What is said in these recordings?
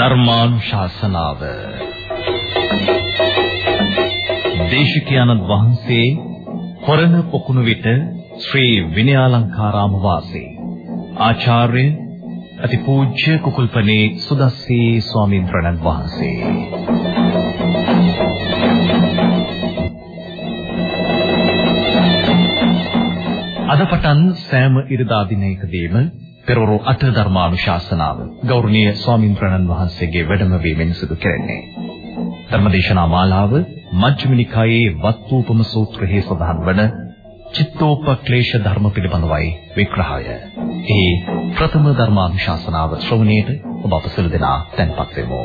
ධර්මානුශාසනාව. දේශිකානන් වහන්සේ හොරණ පොකුණු විට ශ්‍රී විනයාලංකාරාම වාසී. ආචාර්ය අතිපූජ්‍ය කුකුල්පනේ සුදස්සී ස්වාමීන් වහන්සේ. අද පටන් සෑම ඉරිදා දිනයකදීම පෙරවරු අට ධර්මානුශාසනාව ගෞරවනීය ස්වාමීන් වහන්සේගේ වැඩමවීමෙන් සිදු කෙරෙන්නේ. ධර්මදේශනා මාලාව මජ්ක්‍ධිම නිකායේ වත්තුපම සූත්‍රයේ සඳහන් වන චිත්තෝපක්ලේශ ධර්ම පිළිබඳවයි විග්‍රහය. ඒ ප්‍රථම ධර්මානුශාසනාව ශ්‍රවණයට ඔබ අප සියලු දෙනා tempත් වෙමු.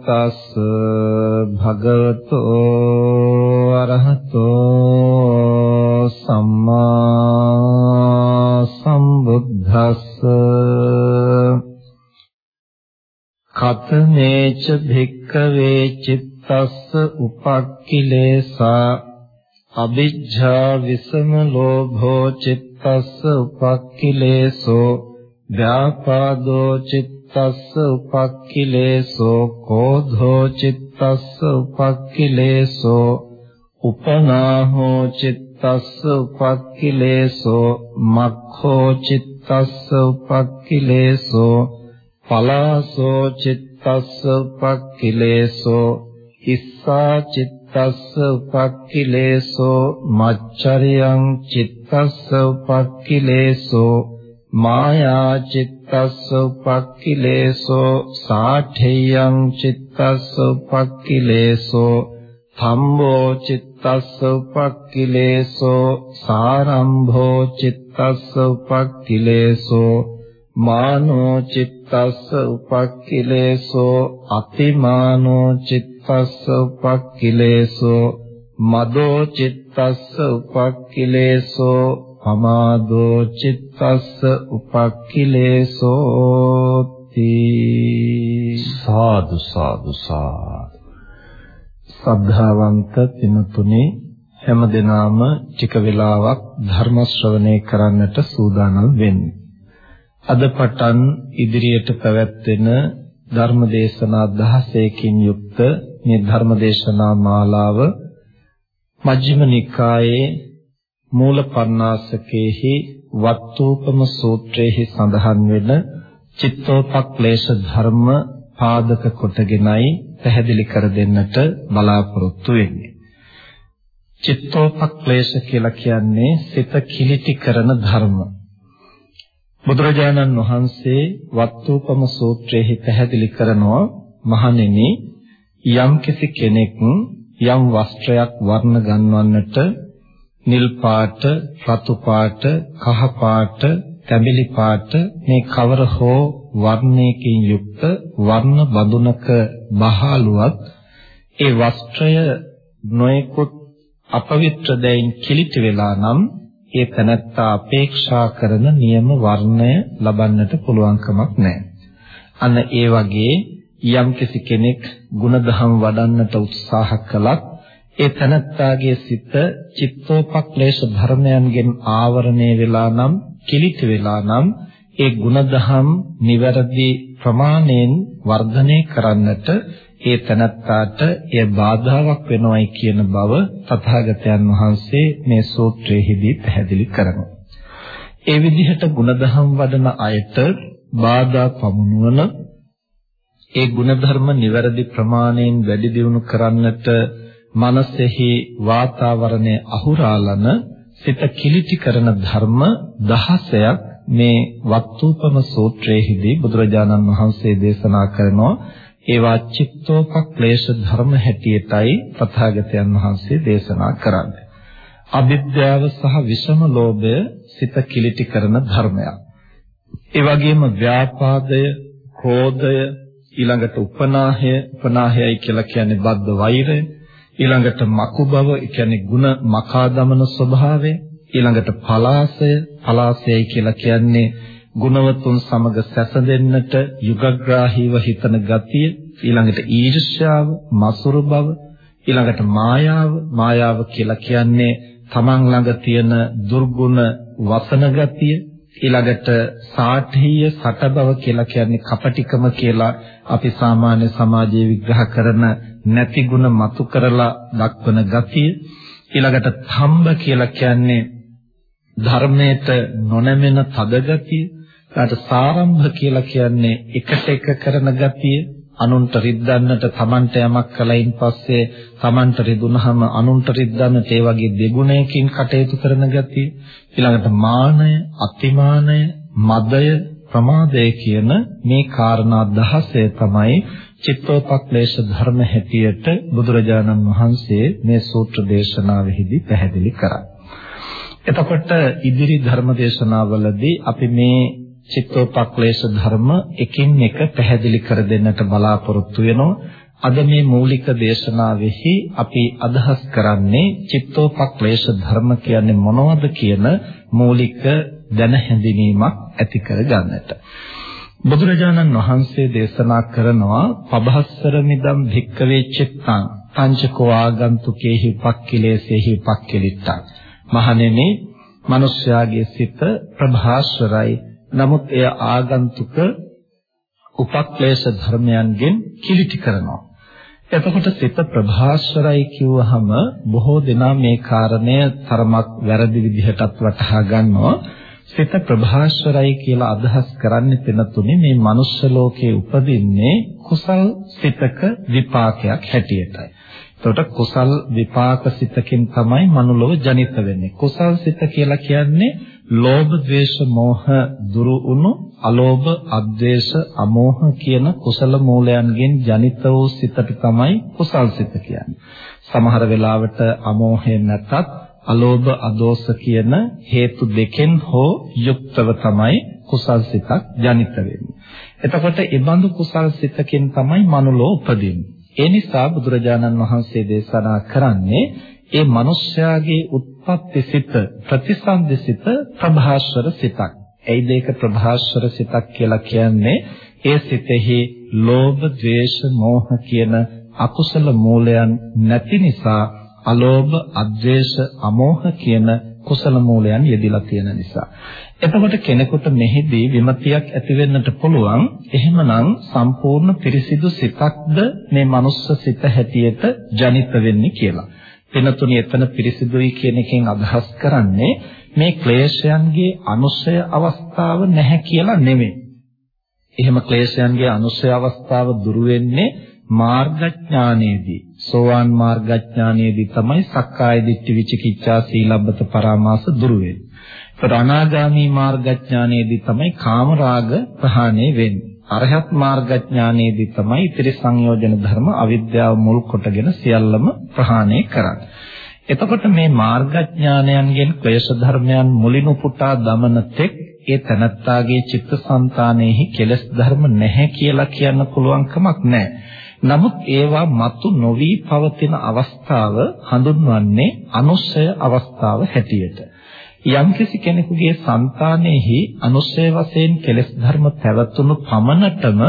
තස් භගවතෝ අරහතෝ සම්මා සම්බුද්දස්ස කතමේච භික්ඛවේ චිත්තස්ස උපක්ඛිලේසා අවිජ්ජා විසම ලෝභෝ චිත්තස්ස උපක්ඛිලේසෝ ව්‍යාපාදෝ චිත්ත චිත්තස්ස උපක්ඛිලේසෝ කෝධෝ චිත්තස්ස උපක්ඛිලේසෝ උපනාහෝ චිත්තස්ස උපක්ඛිලේසෝ මක්ඛෝ චිත්තස්ස උපක්ඛිලේසෝ පලාසෝ චිත්තස්ස උපක්ඛිලේසෝ ඉස්සා චිත්තස්ස උපක්ඛිලේසෝ මච්චරියං චිත්තස්ස උපක්ඛිලේසෝ මායා චිත්තස්ස උපක්ඛිලේසෝ සාඨේයං චිත්තස්ස උපක්ඛිලේසෝ ධම්මෝ චිත්තස්ස උපක්ඛිලේසෝ සාරම්භෝ චිත්තස්ස උපක්ඛිලේසෝ මානෝ චිත්තස්ස උපක්ඛිලේසෝ අතිමානෝ චිත්තස්ස උපක්ඛිලේසෝ මදෝ චිත්තස්ස උපක්ඛිලේසෝ පමාදෝ චිත්තස්ස උපක්ඛිලේසෝති සාදු සාදු සාදු සද්ධාවන්ත පින්තුනේ හැම දිනාම ටික වෙලාවක් ධර්ම ශ්‍රවණය කරන්නට සූදානම් වෙන්නේ. අද පටන් ඉදිරියට පැවැත්වෙන ධර්ම දේශනා 16කින් යුක්ත මේ ධර්ම දේශනා මාලාව මජ්ක්‍ධිම නිකායේ මූල පර්ණාසකේහි වත්තුපම සූත්‍රයේහි සඳහන් වෙන චිත්තෝපක්ලේශ ධර්ම පාදක කොටගෙනයි පැහැදිලි කර දෙන්නට බලාපොරොත්තු වෙන්නේ. චිත්තෝපක්ලේශ කියලා කියන්නේ සිත කිලිටි කරන ධර්ම. බුදුරජාණන් වහන්සේ වත්තුපම සූත්‍රයේහි පැහැදිලි කරනවා මහණෙනි යම්කිසි කෙනෙක් යම් වස්ත්‍රයක් වර්ණ ගන්වන්නට නිල් පාට, රතු පාට, කහ පාට, තැඹිලි පාට මේ කවර හෝ වර්ණයකින් යුක්ත වර්ණ බඳුනක බහලුවත් ඒ වස්ත්‍රය නොයෙකුත් අපවිත්‍ර දෙයින් කිලිට වෙලා නම් ඒ තනත්තා අපේක්ෂා කරන නියම වර්ණය ලබන්නට පුළුවන් කමක් නැහැ. අන්න ඒ වගේ යම්කිසි කෙනෙක් ಗುಣධම් වඩන්නට උත්සාහ කළත් ඒ තනත්තාගේ සිත චිත්තෝපක්ලේශ ධර්මයන්ගෙන් ආවරණය වෙලා නම් කිලිට වෙලා නම් ඒ ಗುಣධම් නිවැරදි ප්‍රමාණයෙන් වර්ධනය කරන්නට ඒ තනත්තාට එය බාධාවක් වෙනවයි කියන බව තථාගතයන් වහන්සේ මේ සූත්‍රයේදී පැහැදිලි කරනවා. ඒ විදිහට ಗುಣධම් වඩන අයට බාධා පමුණුවන ඒ ಗುಣධර්ම නිවැරදි ප්‍රමාණයෙන් වැඩි දියුණු කරන්නට මනසෙහි වාතාවරණය අහුරාලන සිත කිලිටි කරන ධර්ම දහසයක් මේ වත්තුපම සූත්‍රයේදී බුදුරජාණන් වහන්සේ දේශනා කරනවා ඒවා චිත්තෝපක්ලේශ ධර්ම හැටියටයි තථාගතයන් වහන්සේ දේශනා කරන්නේ. අවිද්‍යාව සහ විෂම ලෝභය සිත කිලිටි කරන ධර්මයක්. ඒ වගේම ව්‍යාපාදය, ක්‍රෝධය, ඊළඟට උපනාහය උපනාහයයි කියලා කියන්නේ බද්ධ වෛරය ඊළඟට මකු බව කියන්නේ ಗುಣ මකා දමන ස්වභාවය ඊළඟට පලාසය. පලාසයයි කියලා කියන්නේ ගුණවතුන් සමග සැසඳෙන්නට යුගග්‍රාහීව හිතන ගතිය ඊළඟට ඊර්ෂ්‍යාව මසුරු බව ඊළඟට මායාව. මායාව කියලා කියන්නේ තමන් ළඟ තියෙන දුර්ගුණ වසන ගතිය ඊළඟට සාඨීය සටබව කියලා කියන්නේ කපටිකම කියලා අපි සාමාන්‍ය සමාජයේ විග්‍රහ කරන නැති ಗುಣ මතු කරලා දක්වන ගතිය. ඊළඟට තම්බ කියලා කියන්නේ ධර්මයට නොනැමෙන තද ගතිය. ඊට සාරම්භ කියලා කියන්නේ එකට එක කරන ගතිය. අනුන්ට රිද්දන්නට Tamanට යමක් කලයින් පස්සේ Tamanට රිදුනහම අනුන්ට රිද්දන්නට ඒ වගේ දෙගුණයකින් කටයුතු කරන ගතිය ඊළඟට මානය අතිමානය මදය ප්‍රමාදය කියන මේ කාරණා 16 තමයි චිත්තෝපක්ලේශ ධර්ම හැටියට බුදුරජාණන් වහන්සේ මේ සූත්‍ර දේශනාවෙහිදී පැහැදිලි කරා. එතකොට ඉදිරි ධර්ම දේශනාවලදී අපි මේ චිත්තෝපක්ලේශ ධර්ම එකින් එක පැහැදිලි කර දෙන්නට බලාපොරොත්තු වෙනවා. අද මේ මූලික දේශනාවෙහි අපි අදහස් කරන්නේ චිත්තෝපක්ලේශ ධර්ම කියන්නේ මොනවද කියන මූලික දැන හැඳිනීමක් ඇති කර ගන්නට. බුදුරජාණන් වහන්සේ දේශනා කරනවා පබහස්සර මිදම් භික්කවේ චිත්තං පංචකෝ ආගන්තුකේහි පක්ඛිලේසේහි පක්ඛිලිට්ඨං මහණෙනි මිනිස්යාගේ සිත ප්‍රභාස්වරයි නමුත් එය ආගන්තුක උපක්ලේශ ධර්මයන්ගෙන් කිලිටි කරනවා. එතකොට සිත ප්‍රභාස්වරයි කිව්වහම බොහෝ දෙනා මේ කාරණය තරමක් වැරදි විදිහටත් වටහා ගන්නවා. සිත ප්‍රභාස්වරයි කියලා අදහස් කරන්නේ පෙනතුනේ මේ මනුෂ්‍ය ලෝකයේ උපදින්නේ කුසල් සිතක විපාකයක් හැටියටයි. එතකොට කුසල් විපාක සිතකින් තමයි මනුලොව ජනිත වෙන්නේ. කුසල් සිත කියලා කියන්නේ ලෝභ, ද්වේෂ, මෝහ දුරු වුණු අලෝභ, අද්වේෂ, අමෝහ කියන කුසල මූලයන්ගෙන් ජනිත වූ සිතට තමයි කුසල් සිත කියන්නේ. සමහර වෙලාවට අමෝහය නැතත් අලෝභ, අදෝස කියන හේතු දෙකෙන් හෝ යුක්තව තමයි කුසල් සිතක් ජනිත වෙන්නේ. එතකොට ඒ බඳු කුසල් සිතකින් තමයි මනුලෝ උපදින්නේ. ඒ නිසා බුදුරජාණන් වහන්සේ දේශනා කරන්නේ ඒ මිනිස්යාගේ උත්පත්ති සිත ප්‍රතිසන්දි සිත ප්‍රභාස්වර සිතක්. එයිද ඒක ප්‍රභාස්වර සිතක් කියලා කියන්නේ ඒ සිතෙහි ලෝභ, ද්වේෂ, මෝහ කියන අකුසල මූලයන් නැති නිසා අලෝභ, අද්වේෂ, අමෝහ කියන කුසල මූලයන් යෙදিলা තියෙන නිසා. එතකොට කෙනෙකුට මෙහිදී විමතියක් ඇති වෙන්නට පුළුවන්. එහෙමනම් සම්පූර්ණ පිරිසිදු සිතක්ද මේ මනුස්ස සිත හැටියට ජනිත වෙන්නේ කියලා. වෙනතුනි එතන පිරිසිදුයි කියන එකෙන් අදහස් කරන්නේ මේ ක්ලේශයන්ගේ අනුශය අවස්ථාව නැහැ කියලා නෙමෙයි. එහෙම ක්ලේශයන්ගේ අනුශය අවස්ථාව දුරු වෙන්නේ මාර්ගඥානයේදී. සෝවාන් මාර්ගඥානයේදී තමයි සක්කාය දිට්ඨි විචිකිච්ඡා සීලබ්බත පරාමාස දුරු වෙන්නේ. ඒතර අනාගාමී මාර්ගඥානයේදී තමයි කාමරාග ප්‍රහාණය වෙන්නේ. අරහත් මාර්ගඥානයේදී තමයි ඉතිරි සංයෝජන ධර්ම අවිද්‍යාව මුල් කොටගෙන සියල්ලම ප්‍රහාණය කරන්නේ. එතකොට මේ මාර්ගඥානයන්ගෙන් ක්ලේශ ධර්මයන් මුලින් උපුටා දමන තෙක් ඒ තනත්තාගේ චිත්තසංතානෙහි කෙලස් ධර්ම නැහැ කියලා කියන්න පුළුවන් කමක් නැහැ. නමුත් ඒවා මතු නොවි පවතින අවස්ථාව හඳුන්වන්නේ අනුස්සය අවස්ථාව හැටියට. යම්කිසි කෙනෙකුගේ సంతානෙහි අනුස්සය වශයෙන් කෙලෙස් ධර්ම පැවතුණු පමණටම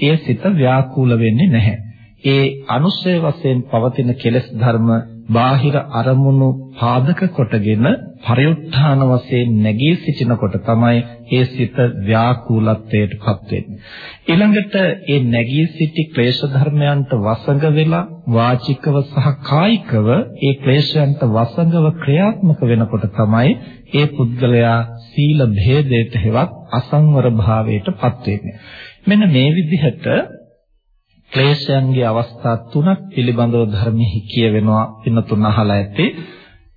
ඒ සිත ව්‍යාකූල වෙන්නේ නැහැ. ඒ අනුස්සය වශයෙන් පවතින කෙලෙස් ධර්ම බාහිර අරමුණු පාදක කොටගෙන පරිඋත්ථාන වශයෙන් නැගී සිටිනකොට තමයි ඒ සිත ව්‍යාකූලත්වයටපත් වෙන්නේ. ඊළඟට ඒ නැගී සිටි ක්ලේශ ධර්මයන්ට වසඟ වෙලා වාචිකව සහ කායිකව ඒ ක්ලේශයන්ට වසඟව ක්‍රියාත්මක වෙනකොට තමයි ඒ පුද්ගලයා සීල භේදයට හෙවත් අසංවර භාවයටපත් වෙන්නේ. මෙන්න මේ විදිහට ක්ලේශයන්ගේ අවස්ථා තුනක් පිළිබඳව ධර්මෙහි කියවෙනවා පින්න තුන අහලා ඇති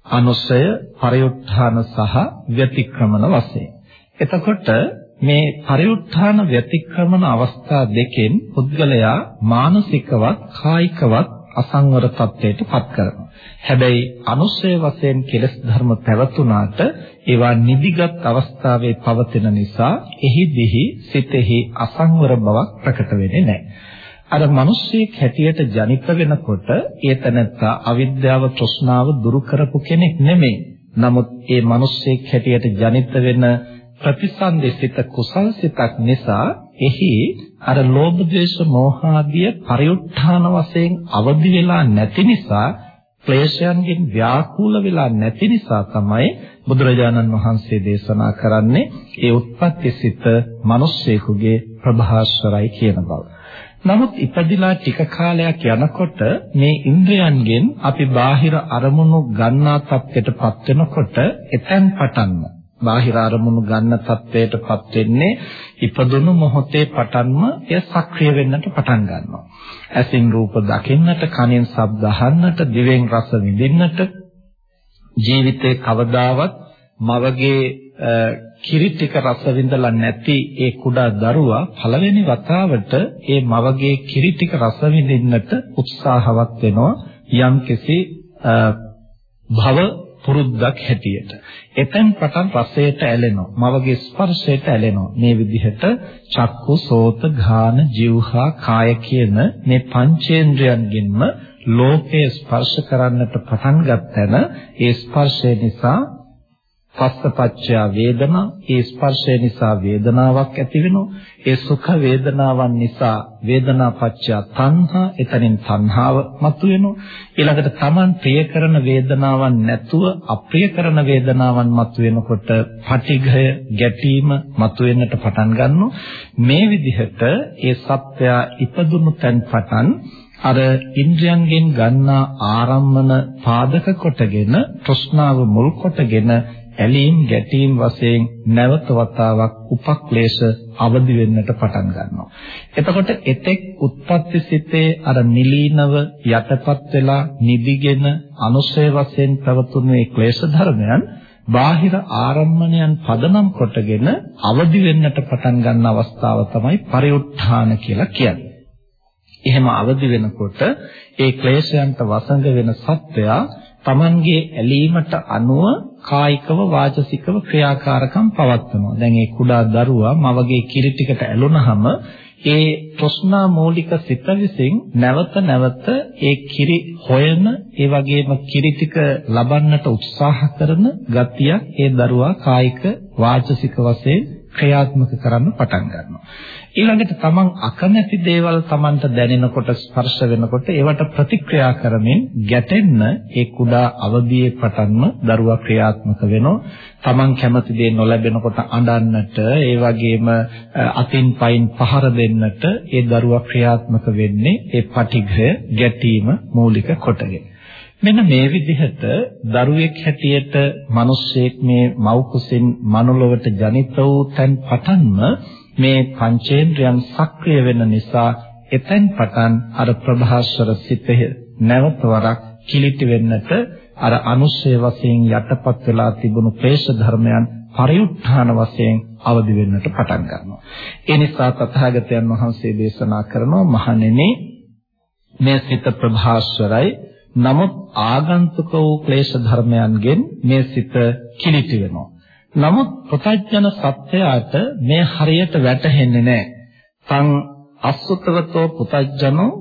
අනුසය පරිඋත්ථාන සහ ව්‍යතික්‍රමන වශයෙන්. එතකොට මේ පරිඋත්ථාන ව්‍යතික්‍රමන අවස්ථා දෙකෙන් පුද්ගලයා මානසිකවත් කායිකවත් අසංවර තත්ත්වයට පත් කරනවා. හැබැයි අනුශය වශයෙන් කෙලස් ධර්ම පැවතුනාට ඒවා නිදිගත් අවස්ථාවේ පවතින නිසා එහිදෙහි සිතෙහි අසංවර බවක් ප්‍රකට වෙන්නේ නැහැ. අර මිනිස්සෙක් හැටියට ජනිත වෙනකොට ඒ තැනත්තා අවිද්‍යාව තෘෂ්ණාව දුරු කරපු කෙනෙක් නෙමෙයි. නමුත් ඒ මිනිස්සෙක් හැටියට ජනිත වෙන ප්‍රතිසන්දිසිත කුසල් සිතක් නිසා එහි අර ලෝභ ද්වේෂ මෝහ ආදී පරිඋත්ථාන වශයෙන් අවදි වෙලා නැති නිසා ක්ලේශයන්ගෙන් ව්‍යාකූල වෙලා නැති නිසා තමයි බුදුරජාණන් වහන්සේ දේශනා කරන්නේ ඒ උත්පත්ති සිත මිනිස්සෙකුගේ ප්‍රභාස්වරයි කියන බව. නමුත් ඉපදිලා ටික කාලයක් යනකොට මේ ඉන්ද්‍රයන්ගෙන් අපි බාහිර අරමුණු ගන්නා තත්ත්වයටපත් වෙනකොට එතෙන් පටන්ම බාහිර අරමුණු ගන්න තත්ත්වයටපත් වෙන්නේ ඉපදුණු මොහොතේ පටන්ම එය සක්‍රිය වෙන්නට පටන් ගන්නවා. ඇසින් රූප දකින්නට, කනෙන් ශබ්ද අහන්නට, දිවෙන් රස විඳින්නට ජීවිතේ කවදාවත් මවගේ කිරි ටික රස විඳලා නැති ඒ කුඩා දරුවා පළවෙනි වතාවට ඒ මවගේ කිරි ටික රස විඳින්නට උත්සාහවත් වෙනවා යම්කිසි භව පුරුද්දක් හැටියට. එතෙන් පටන් රසයට ඇලෙනවා. මවගේ ස්පර්ශයට ඇලෙනවා. මේ විදිහට චක්කු, සෝත, ঘාන, જીවහා, කාය කියන මේ පංචේන්ද්‍රයන්ගින්ම ලෝකයේ ස්පර්ශ කරන්නට පටන් ගන්නතන ඒ ස්පර්ශය නිසා පස්සපච්චය වේදනා ඒ ස්පර්ශය නිසා වේදනාවක් ඇති වෙනවා. ඒ සුඛ වේදනාවන් නිසා වේදනාපච්චය තණ්හා එතනින් තණ්හාව මතුවෙනවා. ඊළඟට Taman ප්‍රිය කරන වේදනාවන් නැතුව අප්‍රිය කරන වේදනාවන් මතුවෙනකොට පටිඝය ගැටීම මතුවෙන්නට පටන් ගන්නවා. මේ විදිහට ඒ සත්‍යය ඉපදුණු තැන් පටන් අර ඉන්ද්‍රයන්ගෙන් ගන්නා ආරම්මන පාදක කොටගෙන තෘෂ්ණාව මුල් කොටගෙන ඇලීම් ගැටීම් වශයෙන් නැවත වතාවක් උපක්ලේශ අවදි වෙන්නට පටන් ගන්නවා. එතකොට එතෙක් උත්පත්ති සිතේ අර නිලීනව යටපත් වෙලා නිදිගෙන අනුසය වශයෙන් පැවතුණු මේ ක්ලේශ ධර්මයන් බාහිර ආරම්මණයන් පදනම් කොටගෙන අවදි වෙන්නට පටන් ගන්න අවස්ථාව තමයි පරිඋත්ථාන කියලා කියන්නේ. එහෙම අවදි වෙනකොට ඒ ක්ලේශයන්ට වසඟ වෙන සත්වයා Tamanගේ ඇලීමට අනුව කායිකව වාචසිකව ක්‍රියාකාරකම් පවත්වනවා. දැන් ඒ කුඩා දරුවා මවගේ කිරි ටිකට ඇලුනහම ඒ තෘෂ්ණා මූලික සිත විසින් නැවත නැවත ඒ කිරි හොයන ඒ වගේම කිරි ටික ලබන්නට උත්සාහ කරන ගතියක් ඒ දරුවා කායික වාචසික වශයෙන් ක්‍රියාත්මක කරන්න පටන් ගන්නවා. ඊළඟට තමන් අකමැති දේවල් තමන්ට දැනෙනකොට ස්පර්ශ වෙනකොට ඒවට ප්‍රතික්‍රියා කරමින් ගැටෙන්න ඒ කුඩා අවදියේ පටන්ම දරුවා ක්‍රියාත්මක වෙනවා. තමන් කැමති දේ නොලැබෙනකොට අඬන්නට, ඒ වගේම අතින් පයින් පහර දෙන්නට ඒ දරුවා ක්‍රියාත්මක වෙන්නේ ඒ පටිඝය ගැටීම මූලික කොටගෙන. මෙන්න මේ විදිහට දරුවෙක් හැටියට මිනිස්සෙක් මේ මව් කුසින් මනුලොවට ජනිත වූ තැන් පටන්ම මේ පංචේන්ද්‍රයන් සක්‍රිය වෙන නිසා එතෙන් පටන් අර ප්‍රභාස්වර සිතෙහි නැවත වරක් කිලිටි වෙන්නට අර අනුශය වශයෙන් යටපත් වෙලා තිබුණු ක්ලේශ ධර්මයන් පරිඋත්ථාන වශයෙන් අවදි වෙන්නට පටන් ගන්නවා. ඒ නිසා තථාගතයන් වහන්සේ දේශනා කරනවා මහණෙනි මේ සිත ප්‍රභාස්වරයි නමුත් ආගන්තුක වූ ක්ලේශ ධර්මයන්ගෙන් මේ සිත කිලිටි වෙනවා. නමුත් ප්‍රත්‍යඥ සත්‍යයට මේ හරියට වැටහෙන්නේ නැහැ. තං අසුතවතෝ පුතඥෝ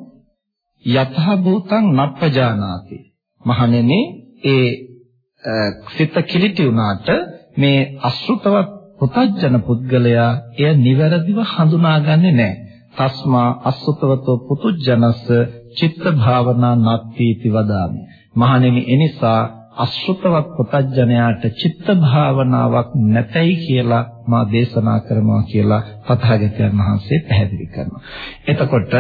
යතහ භූතං නප්පජානාති. මහණෙනි ඒ සිත කිලිටි වුණාට මේ අසුතවත් පුතඥ පුද්ගලයා එය නිවැරදිව හඳුනාගන්නේ නැහැ. තස්මා අසුතවතෝ පුතුජනස චිත්ත භාවනා නත්ථීති වදාමි. මහණෙනි එනිසා අසුතවත් පුතඥයාට චිත්ත භාවනාවක් නැතයි කියලා මා දේශනා කරනවා කියලා පතහාගතයන් වහන්සේ පැහැදිලි කරනවා. එතකොට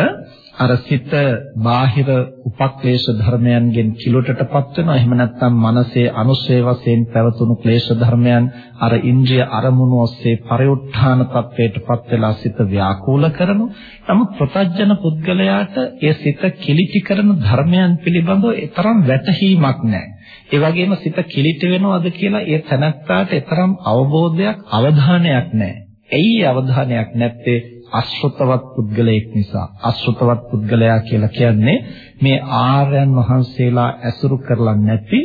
අර සිත බාහිර උපක්ලේශ ධර්මයන්ගෙන් කිලුටටපත් වෙනවා. එහෙම නැත්නම් මනසේ අනුශේ වශයෙන් පැවතුණු ක්ලේශ ධර්මයන් අර ඉන්ද්‍රිය අරමුණු ඔස්සේ පරිඋත්ථාන තත්වයටපත් වෙලා සිත ව්‍යාකූල කරනවා. නමුත් ප්‍රතඥ පුද්ගලයාට ඒ සිත කිලිටි කරන ධර්මයන් පිළිබඳව තරම් වැටහීමක් නැහැ. ඒ වගේම සිත කිලිට වෙනවද කියලා ඒ තනත්තාට තරම් අවබෝධයක් අවධානයක් නැහැ. ඇයි අවධානයක් නැත්තේ? අශ්‍රතවත් පුද්ගලයෙක් නිසා අශ්‍රතවත් පුද්ගලයා කියලා කියන්නේ මේ ආර්යයන් වහන්සේලා ඇසුරු කරලා නැති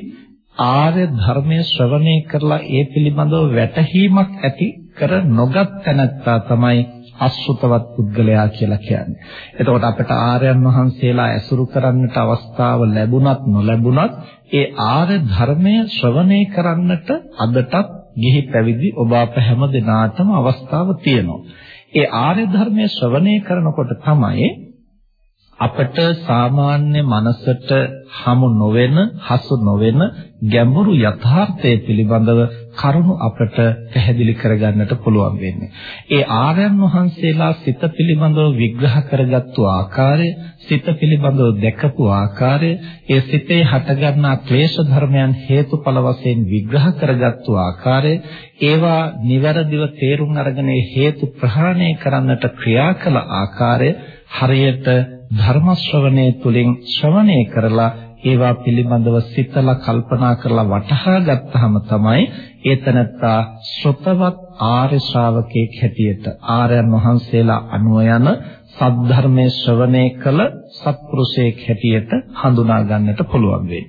ආර්ය ධර්මයේ ශ්‍රවණය කරලා ඒ පිළිබඳව වැටහීමක් ඇති කර නොගත් තැනැත්තා තමයි අසුතවත් පුද්ගලයා කියලා කියන්නේ. එතකොට අපිට ආර්යයන් වහන්සේලා ඇසුරු කරන්නට අවස්ථාව ලැබුණත් නොලැබුණත් ඒ ආර්ය ධර්මය ශ්‍රවණය කරන්නට අදටත් ගිහි පැවිදි ඔබ අප හැම දිනාටම අවස්ථාව තියෙනවා. ඒ ආර්ය ධර්මය ශ්‍රවණය කරනකොට තමයි අපට සාමාන්‍ය මනසට හමු නොවන, හසු නොවන ගැඹුරු යථාර්ථය පිළිබඳව කරුණු අපට පැහැදිලි කරගන්නට පුළුවන් වෙන්නේ. ඒ ආර්යයන් වහන්සේලා සිත පිළිබඳව විග්‍රහ කරගත්තු ආකාරය, සිත පිළිබඳව දැකපු ආකාරය, ඒ සිතේ හටගන්නා ක්ලේශ ධර්මයන් හේතුඵල වශයෙන් විග්‍රහ කරගත්තු ආකාරය, ඒවා નિවරදිව තේරුම් අරගෙන හේතු ප්‍රහාණය කරන්නට ක්‍රියා කළ ආකාරය හරියට ධර්ම ශ්‍රවණය තුලින් ශ්‍රවණය කරලා ඒවා පිළිබඳව සිතලා කල්පනා කරලා වටහා ගත්තාම තමයි ඒතනත්තා ශ්‍රොතවත් ආර්ය ශ්‍රාවකෙක් හැටියට ආර්යයන් වහන්සේලා අනුව යන සද්ධර්මයේ ශ්‍රවණය කළ සත්පුරුෂයෙක් හැටියට හඳුනා ගන්නට පුළුවන් වෙන්නේ.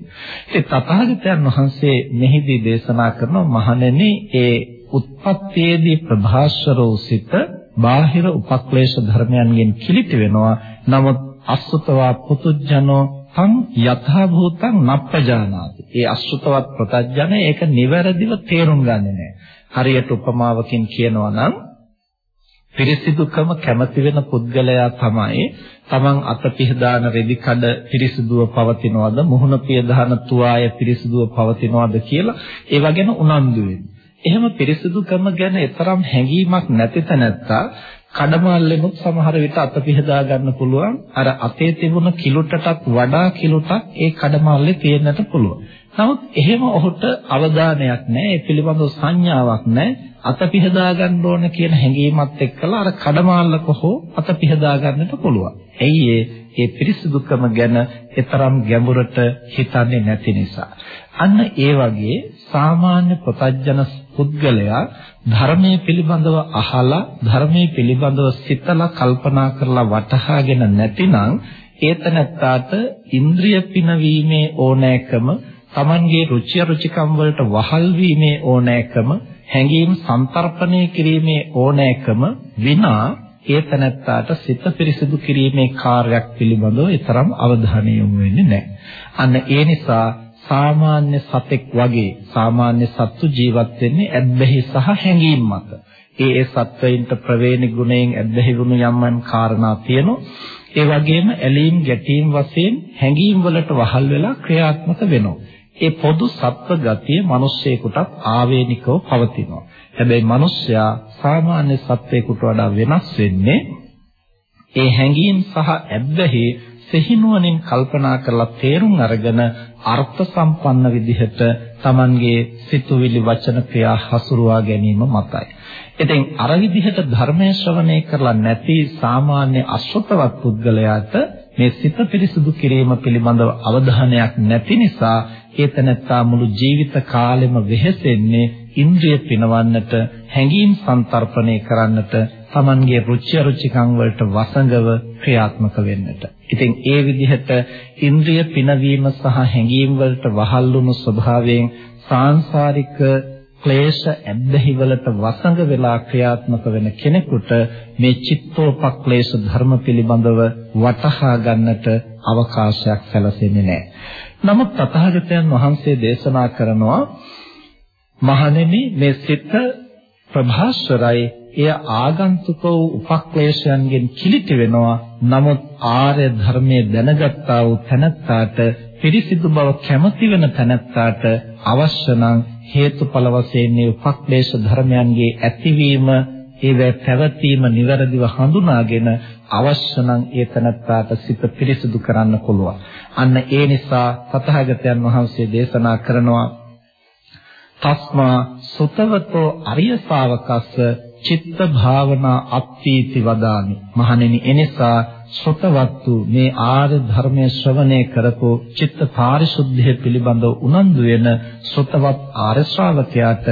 ඒ තථාගතයන් වහන්සේ මෙහිදී දේශනා කරන මහණෙනි ඒ උත්පත්තියේදී ප්‍රභාස්වරෝ සිත බාහිර උපක්ලේශ ධර්මයන්ගෙන් කිලිටි වෙනවා. නමුත් අසුතවා පුතුජනෝ තං යථා භූතං නප්පජානාති. ඒ අසුතවත් ප්‍රත්‍යඥය ඒක නිවැරදිව තේරුම් ගන්නේ නැහැ. හරියට උපමාවකින් කියනවා නම් පිරිසිදුකම කැමති වෙන පුද්ගලයා තමයි තමන් අත පිහදාන රෙදි කඩ පිරිසිදුව පවතිනවද මුහුණ පියදාන තුවාය පිරිසිදුව පවතිනවද කියලා ඒව ගැන උනන්දු වෙන්නේ. එහෙම පිරිසිදුකම ගැන තරම් හැඟීමක් නැති තැනැත්තා කඩමාල්ලෙමුත් සමහර විට අත පිහදා ගන්න පුළුවන් අර අතේ තිබුණ කිලුටටත් වඩා කිලුටක් ඒ කඩමාල්ලේ තියෙන්නට පුළුවන්. නමුත් එහෙම ඔහුට අවධානයක් නැහැ ඒ පිළිබඳව සංඥාවක් නැහැ අත පිහදා ගන්න ඕන කියන හැඟීමත් එක්කලා අර කඩමාල්ලක හෝ අත පිහදා ගන්නට පුළුවන්. ඇයි ඒ පිරිසිදුකම ගැන ඊතරම් ගැඹුරට හිතන්නේ නැති නිසා. අන්න ඒ වගේ සාමාන්‍ය ප්‍රතඥ පුද්ගලයා ධර්මයේ පිළිබඳව අහලා ධර්මයේ පිළිබඳව සිතලා කල්පනා කරලා වටහාගෙන නැතිනම් ඒතනත්තාට ඉන්ද්‍රිය පිනවීමේ ඕනෑකම Tamanගේ රුචි අරුචිකම් වලට වහල් වීමේ ඕනෑකම හැඟීම් සම්තරපණය කිරීමේ ඕනෑකම විනා ඒතනත්තාට සිත පිරිසිදු කිරීමේ කාර්යයක් පිළිබඳව ඊතරම් අවධානය යොමු වෙන්නේ නැහැ. අන්න ඒ නිසා සාමාන්‍ය සතෙක් වගේ සාමාන්‍ය සත්තු ජීවත් වෙන්නේ ඇබ්බැහි සහ හැඟීම් මත. ඒ ඒ සත්වයින්ට ප්‍රවේණි ගුණයෙන් ඇබ්බැහි වුණු යම් යම් කාරණා තියෙනවා. ඒ වගේම ඇලීම් ගැටීම් වශයෙන් හැඟීම් වලට වහල් වෙලා ක්‍රියාත්මක වෙනවා. ඒ පොදු සත්ව ගතිය මිනිස්සෙකුටත් ආවේනිකව පවතිනවා. හැබැයි මිනිස්සයා සාමාන්‍ය සත්වයකට වඩා වෙනස් වෙන්නේ ඒ හැඟීම් සහ ඇබ්බැහි සිහිනුවණින් කල්පනා කරලා තේරුම් අරගෙන අර්ථ සම්පන්න විදිහට Tamanගේ සිතුවිලි වචන ක්‍රියා හසුරුවා ගැනීම මතයි. ඉතින් අර විදිහට ධර්මයේ ශ්‍රවණය කරලා නැති සාමාන්‍ය අශ්‍රතවත් පුද්ගලයාට මේ සිත පිරිසුදු කිරීම පිළිබඳව අවධානයක් නැති නිසා ඒතනත්තා මුළු ජීවිත කාලෙම වෙහෙසෙන්නේ ඉන්ද්‍රිය පිනවන්නට හැඟීම් සංතරපණය කරන්නට Tamanගේ රුචි අරුචිකම් වලට වසඟව ක්‍රියාත්මක වෙන්නට. ඉතින් ඒ විදිහට ඉන්ද්‍රිය පිනවීම සහ හැඟීම් වලට වහල් වුණු ස්වභාවයෙන් සාංශාරික ක්ලේශ ඇබ්බැහි වලට වසඟ වෙලා ක්‍රියාත්මක වෙන කෙනෙකුට මේ චිත්තෝපක්ලේශ ධර්ම පිළිබඳව වටහා ගන්නට අවකාශයක් සැලසෙන්නේ නැහැ. නමුත් තථාගතයන් වහන්සේ දේශනා කරනවා මහණෙනි මේ සිත ප්‍රභාස්වරයි එය ආගන්තුක වූ උපක්ලේශයන්ගෙන් කිලිටි වෙනවා. නමුත් ආර්ය ධර්මයේ දැනගත්තා වූ තැනැත්තාට පිරිසිදු බව කැමති වෙන තැනැත්තාට අවශ්‍ය නම් හේතුඵල වශයෙන් මේ උපක්ලේශ ධර්මයන්ගේ ඇතිවීම ඒවැ පැවතීම નિවරදිව හඳුනාගෙන අවශ්‍ය නම් ඒ තැනැත්තාට සිත පිරිසිදු කරන්න පුළුවන්. අන්න ඒ නිසා තථාගතයන් වහන්සේ දේශනා කරනවා තස්මා සුතවතෝ අරිය ශාවකස්ස චිත්ත භාවනා අත්ථීති වදාමි මහණෙනි එනිසා සොතවත්තු මේ ආර්ය ධර්මයේ ශ්‍රවණය කරපු චිත්ත පාරිශුද්ධිය පිළිබඳව උනන්දු වෙන සොතවත් ආර්ය ශ්‍රාවකයාට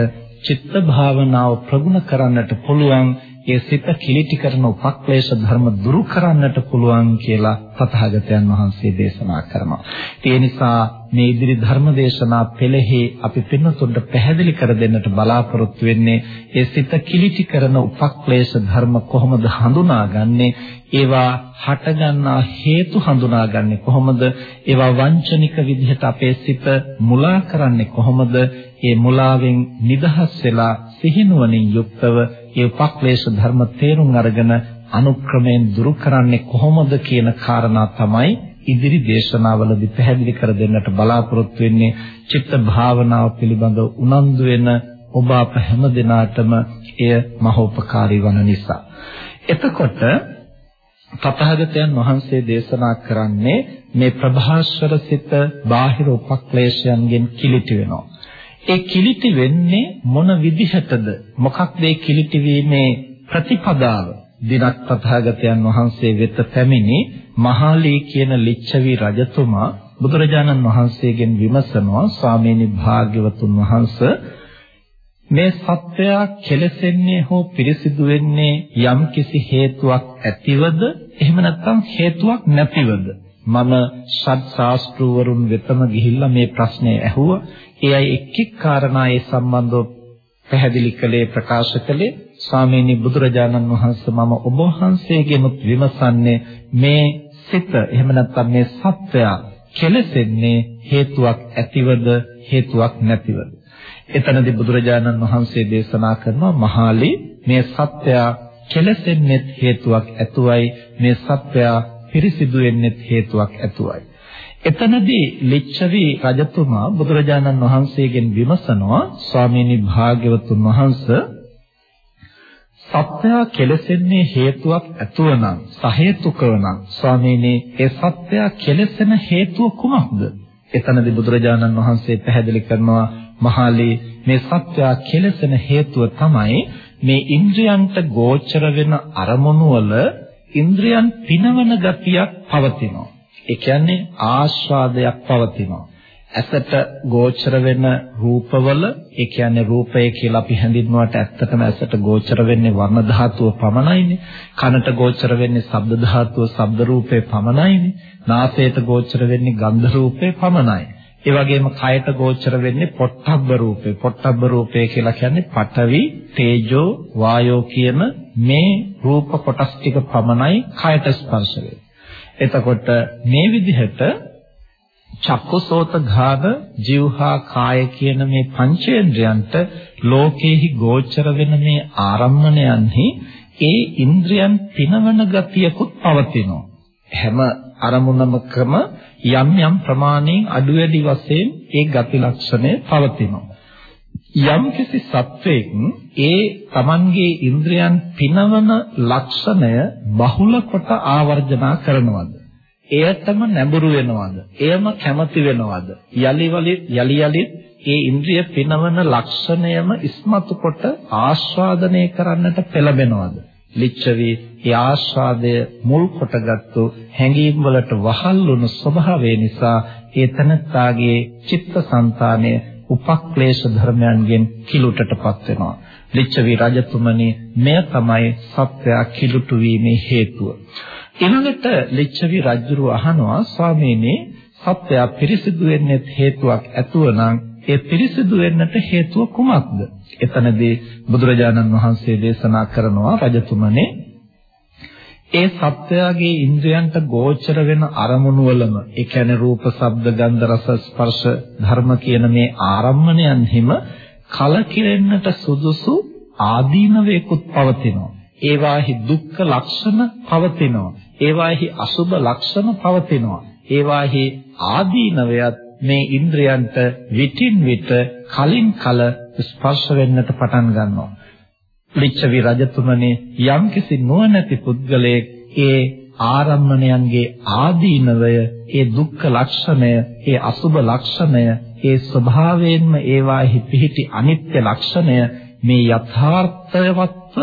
චිත්ත භාවනාව ප්‍රගුණ කරන්නට පුළුවන් ඒ සිත කිලිටි කරන උපක්ලේශ ධර්ම දුරු කරන්නට පුළුවන් කියලා තථාගතයන් වහන්සේ දේශනා කරනවා. ඒ නිසා මේ ඉදිරි ධර්ම දේශනා පෙළෙහි අපි පින්නතුන්ට පැහැදිලි කර දෙන්නට බලාපොරොත්තු වෙන්නේ ඒ සිත කිලිටි කරන උපක්ලේශ ධර්ම කොහොමද හඳුනාගන්නේ? ඒවා හටගන්නා හේතු හඳුනාගන්නේ කොහොමද? ඒවා වංචනික විදිහට අපේ සිත මුලා කරන්නේ කොහොමද? ඒ මුලාවෙන් නිදහස් වෙලා සිහිනුවණින් යුක්තව ඒ උපක්ලේශ ධර්ම තේරුම් අරගෙන අනුක්‍රමයෙන් දුරු කරන්නේ කොහොමද කියන කාරණා තමයි ඉදිරි දේශනාවලදී පැහැදිලි කර දෙන්නට බලාපොරොත්තු වෙන්නේ චිත්ත භාවනාව පිළිබඳව උනන්දු වෙන ඔබ අප හැම දිනාටම එය මහෝපකාරී වන නිසා. එතකොට තථාගතයන් වහන්සේ දේශනා කරන්නේ මේ ප්‍රභාස්වර සිත බාහිර උපක්ලේශයන්ගෙන් කිලිටි වෙනවා. ඒ කිලිටි වෙන්නේ මොන විදිහටද? මොකක්ද ඒ කිලිටි වීමේ ප්‍රතිපදාව? දිනක් තථාගතයන් වහන්සේ වෙත පැමිණි මහාලී කියන ලිච්ඡවි රජතුමා බුදුරජාණන් වහන්සේගෙන් විමසනවා ස්වාමීනි භාග්‍යවතුන් වහන්සේ මේ සත්‍යය කෙලසෙන්නේ හෝ පිරිසිදු වෙන්නේ යම් කිසි හේතුවක් ඇතිවද එහෙම නැත්නම් හේතුවක් නැතිවද මම ෂඩ් ශාස්ත්‍රවරුන් වෙතම ගිහිල්ලා මේ ප්‍රශ්නේ ඇහුවා ඒ අය එක් එක් කාරණා ඒ සම්බන්ධව පැහැදිලි කළේ ප්‍රකාශ කළේ. ස්වාමීනි බුදුරජාණන් වහන්සේ මම ඔබ වහන්සේගෙනුත් විමසන්නේ මේ සිත එහෙම නැත්නම් මේ සත්‍යය කෙලසෙන්නේ හේතුවක් ඇතිවද හේතුවක් නැතිවද? එතනදී බුදුරජාණන් වහන්සේ දේශනා කරනවා මහාලි මේ සත්‍යය කෙලසෙන්නේ හේතුවක් ඇතුවයි මේ සත්‍යය පිරිසිදු වෙන්නේ හේතුවක් ඇතුවයි. එතනදී ලිච්ඡවි රජතුමා බුදුරජාණන් වහන්සේගෙන් විමසනවා ස්වාමීනි භාග්‍යවතුන් වහන්සේ සත්‍යය කෙලසෙන්නේ හේතුවක් ඇතුව නම් සහේතුකව නම් ස්වාමීනි ඒ සත්‍යය කෙලසෙන හේතුව කුමක්ද? එතනදී බුදුරජාණන් වහන්සේ පැහැදිලි කරනවා මහාලී මේ සත්‍යය කෙලසෙන හේතුව තමයි මේ ඉන්ද්‍රයන්ට ගෝචර වෙන අරමුණු වල ඉන්ද්‍රයන් පිනවන ගතියක් පවතිනවා. ඒ කියන්නේ ආස්වාදයක් පවතිනවා. ඇසට ගෝචර වෙන රූපවල ඒ කියන්නේ රූපය කියලා අපි හැඳින්වුවට ඇත්තටම ඇසට ගෝචර වෙන්නේ වර්ණ ධාතුව පමණයිනේ. කනට ගෝචර වෙන්නේ ශබ්ද ධාතුව ශබ්ද රූපේ පමණයිනේ. නාසයට ගෝචර වෙන්නේ ගන්ධ රූපේ පමණයි. ඒ වගේම කයට ගෝචර වෙන්නේ පොට්ටබ්බ රූපේ. පොට්ටබ්බ රූපය කියලා කියන්නේ පඨවි, තේජෝ, වායෝ කියන මේ රූප කොටස් ටික පමණයි කයට ස්පර්ශ වෙන්නේ. එතකොට මේ විදිහට චක්කසෝත ඝාන જીවහා කාය කියන මේ පංචේන්ද්‍රයන්ට ලෝකේහි ගෝචර වෙන මේ ආරම්මණයන්හි ඒ ඉන්ද්‍රයන් පිනවන ගතියකුත් පවතිනවා. හැම අරමුණකම යම් යම් ප්‍රමාණයෙන් අඩු වැඩි වශයෙන් ඒ ගති ලක්ෂණය පවතිනවා. යම් කිසි සත්වයක ඒ Tamanගේ ඉන්ද්‍රයන් පිනවන ලක්ෂණය බහුල කොට ආවර්ජනා කරනවද? එයටම නැඹුරු වෙනවද? එයම කැමති වෙනවද? යලි වලි යලි යලි ඒ ඉන්ද්‍රිය පිනවන ලක්ෂණයම ඉස්මතු කොට ආස්වාදනය කරන්නට පෙළඹෙනවද? ලිච්ඡවි ඒ ආස්වාදය මුල් කොටගත්තු හැඟීම් වලට වහල් වුණු ස්වභාවය නිසා ඒ තනත්තාගේ චිත්තසංතානය උපක්ලේශ ධර්මයන්ගෙන් කිලුටටපත් වෙනවා. ලිච්ඡවි රජතුමනි මෙය තමයි සත්‍යය කිලුටු වීමේ හේතුව. ඊළඟට ලිච්ඡවි රජුරු අහනවා ස්වාමීනි සත්‍යය පිරිසිදු වෙන්නේ හේතුවක් ඇතුව නම් ඒ පිරිසිදු වෙන්නට හේතුව කුමක්ද? එතනදී බුදුරජාණන් වහන්සේ දේශනා කරනවා රජතුමනි ඒ සත්‍යයේ ඉන්ද්‍රයන්ට ගෝචර වෙන අරමුණු වලම ඒ කියන්නේ රූප, ශබ්ද, ගන්ධ, රස, ස්පර්ශ ධර්ම කියන මේ ආරම්මණයන් හිම කලකිරෙන්නට සුදුසු ආදීනවේකුත් පවතිනවා. ඒවාහි දුක්ඛ ලක්ෂණ පවතිනවා. ඒවාහි අසුභ ලක්ෂණ පවතිනවා. ඒවාහි ආදීනවයත් මේ ඉන්ද්‍රයන්ට විටින් විට කලින් කල ස්පර්ශ වෙන්නට පටන් ගන්නවා. ලිච්ඡවි රජතුමනි යම්කිසි නුවණැති පුද්ගලයෙක් ඒ ආරම්මණයන්ගේ ආදීනවය ඒ දුක්ඛ ලක්ෂණය ඒ අසුභ ලක්ෂණය ඒ ස්වභාවයෙන්ම ඒවාෙහි පිහිටි අනිත්‍ය ලක්ෂණය මේ යථාර්ථවත්ව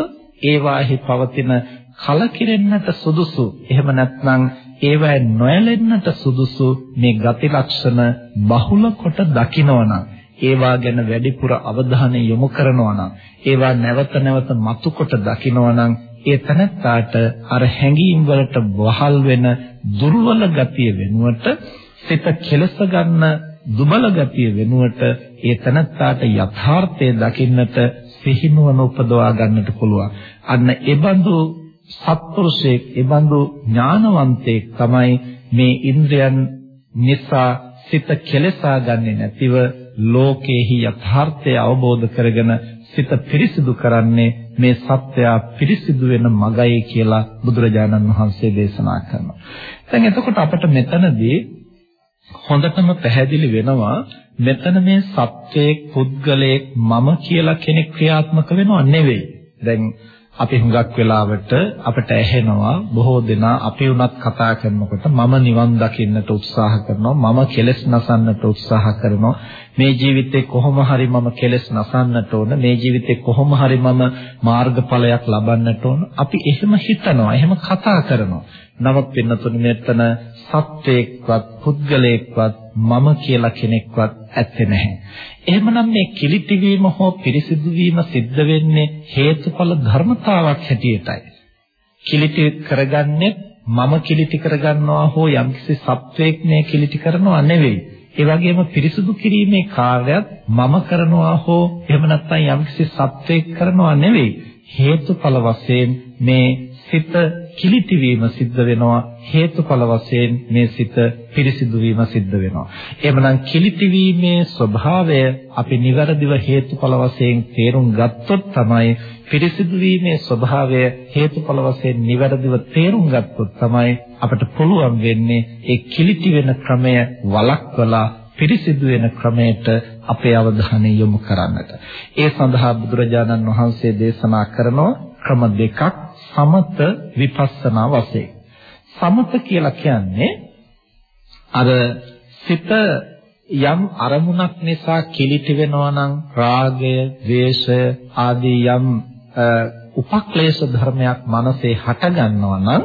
ඒවාෙහි පවතින කලකිරෙන්නට සුදුසු. එහෙම නැත්නම් ඒවැ නොයැලෙන්නට සුදුසු මේ ගති ලක්ෂණ බහුල කොට දකිනවනම් ඒවා ගැන වැඩිපුර අවධානය යොමු කරනවා නම් ඒවා නැවත නැවත මතුකොට දකිනවා නම් ඒ තනත්තාට අර හැඟීම් වලට වහල් වෙන දුර්වල ගතිය වෙනුවට සිත කෙලස ගන්න දුබල ගතිය වෙනුවට ඒ තනත්තාට යථාර්ථය දකින්නට සිහිනුවන උපදවා ගන්නට පුළුවන්. අන්න ඒබඳු සත්පුරුෂයෙක්, ඒබඳු ඥානවන්තයෙක් තමයි මේ ඉන්ද්‍රයන් නිසා සිත කෙලසා ගන්නේ නැතිව ලෝකේහි යථාර්ථය අවබෝධ කරගෙන සිත පිරිසිදු කරන්නේ මේ සත්‍යය පිරිසිදු වෙන මගයි කියලා බුදුරජාණන් වහන්සේ දේශනා කරනවා. දැන් එතකොට අපිට මෙතනදී හොඳටම පැහැදිලි වෙනවා මෙතන මේ සත්‍යයේ පුද්ගලයෙක් මම කියලා කෙනෙක් ක්‍රියාත්මක වෙනව නෙවෙයි. දැන් අපි හුඟක් වෙලාවට අපිට ඇහෙනවා බොහෝ දෙනා අපි උනත් කතා කරනකොට මම නිවන් දකින්නට උත්සාහ කරනවා මම කෙලෙස් නසන්නට උත්සාහ කරනවා. මේ ජීවිතේ කොහොම හරි මම කෙලෙස් නසන්නට ඕන මේ ජීවිතේ කොහොම හරි මම මාර්ගඵලයක් ලබන්නට ඕන. අපි එහෙම හිතනවා එහෙම කතා කරනවා. නමුත් පින්නතුනි මෙතන සත්‍යයක්වත් පුද්ගලයෙක්වත් මම කියලා කෙනෙක්වත් ඇත්තේ නැහැ. එහෙමනම් මේ කිලිටි වීම හෝ පිරිසිදු වීම සිද්ධ වෙන්නේ හේතුඵල ධර්මතාවක් හැටියටයි. කිලිටි කරගන්නේ මම කිලිටි කරගන්නවා හෝ යම්කිසි සත්වයක් මේ කිලිටි කරනවා නෙවෙයි. ඒ වගේම පිරිසුදු කිරීමේ කාර්යයත් මම කරනවා හෝ එහෙම නැත්නම් යම්කිසි සත්වයක් කරනවා නෙවෙයි. හේතුඵල වශයෙන් මේ සිත කිලිටි වීම සිද්ධ වෙනවා හේතුඵල වශයෙන් මේ සිත පිරිසිදු වීම සිද්ධ වෙනවා. එහෙමනම් කිලිටි වීමේ ස්වභාවය අපි નિවරදිව හේතුඵල වශයෙන් තේරුම් ගත්තොත් තමයි පිරිසිදු වීමේ ස්වභාවය හේතුඵල වශයෙන් નિවරදිව තේරුම් ගත්තොත් තමයි අපිට පුළුවන් වෙන්නේ ඒ කිලිටි වෙන ක්‍රමය වළක්වලා පිරිසිදු වෙන ක්‍රමයට අපේ අවධානය යොමු කරන්නට. ඒ සඳහා බුදුරජාණන් වහන්සේ දේශනා කරනවා ක්‍රම දෙකක් සමත විපස්සනා වශයෙන්. සමත කියලා කියන්නේ අර සිත යම් අරමුණක් නිසා කිලිටි වෙනවා නම් රාගය, ద్వේෂය ආදී යම් උපක්ලේශ ධර්මයක් මනසේ හට ගන්නවා නම්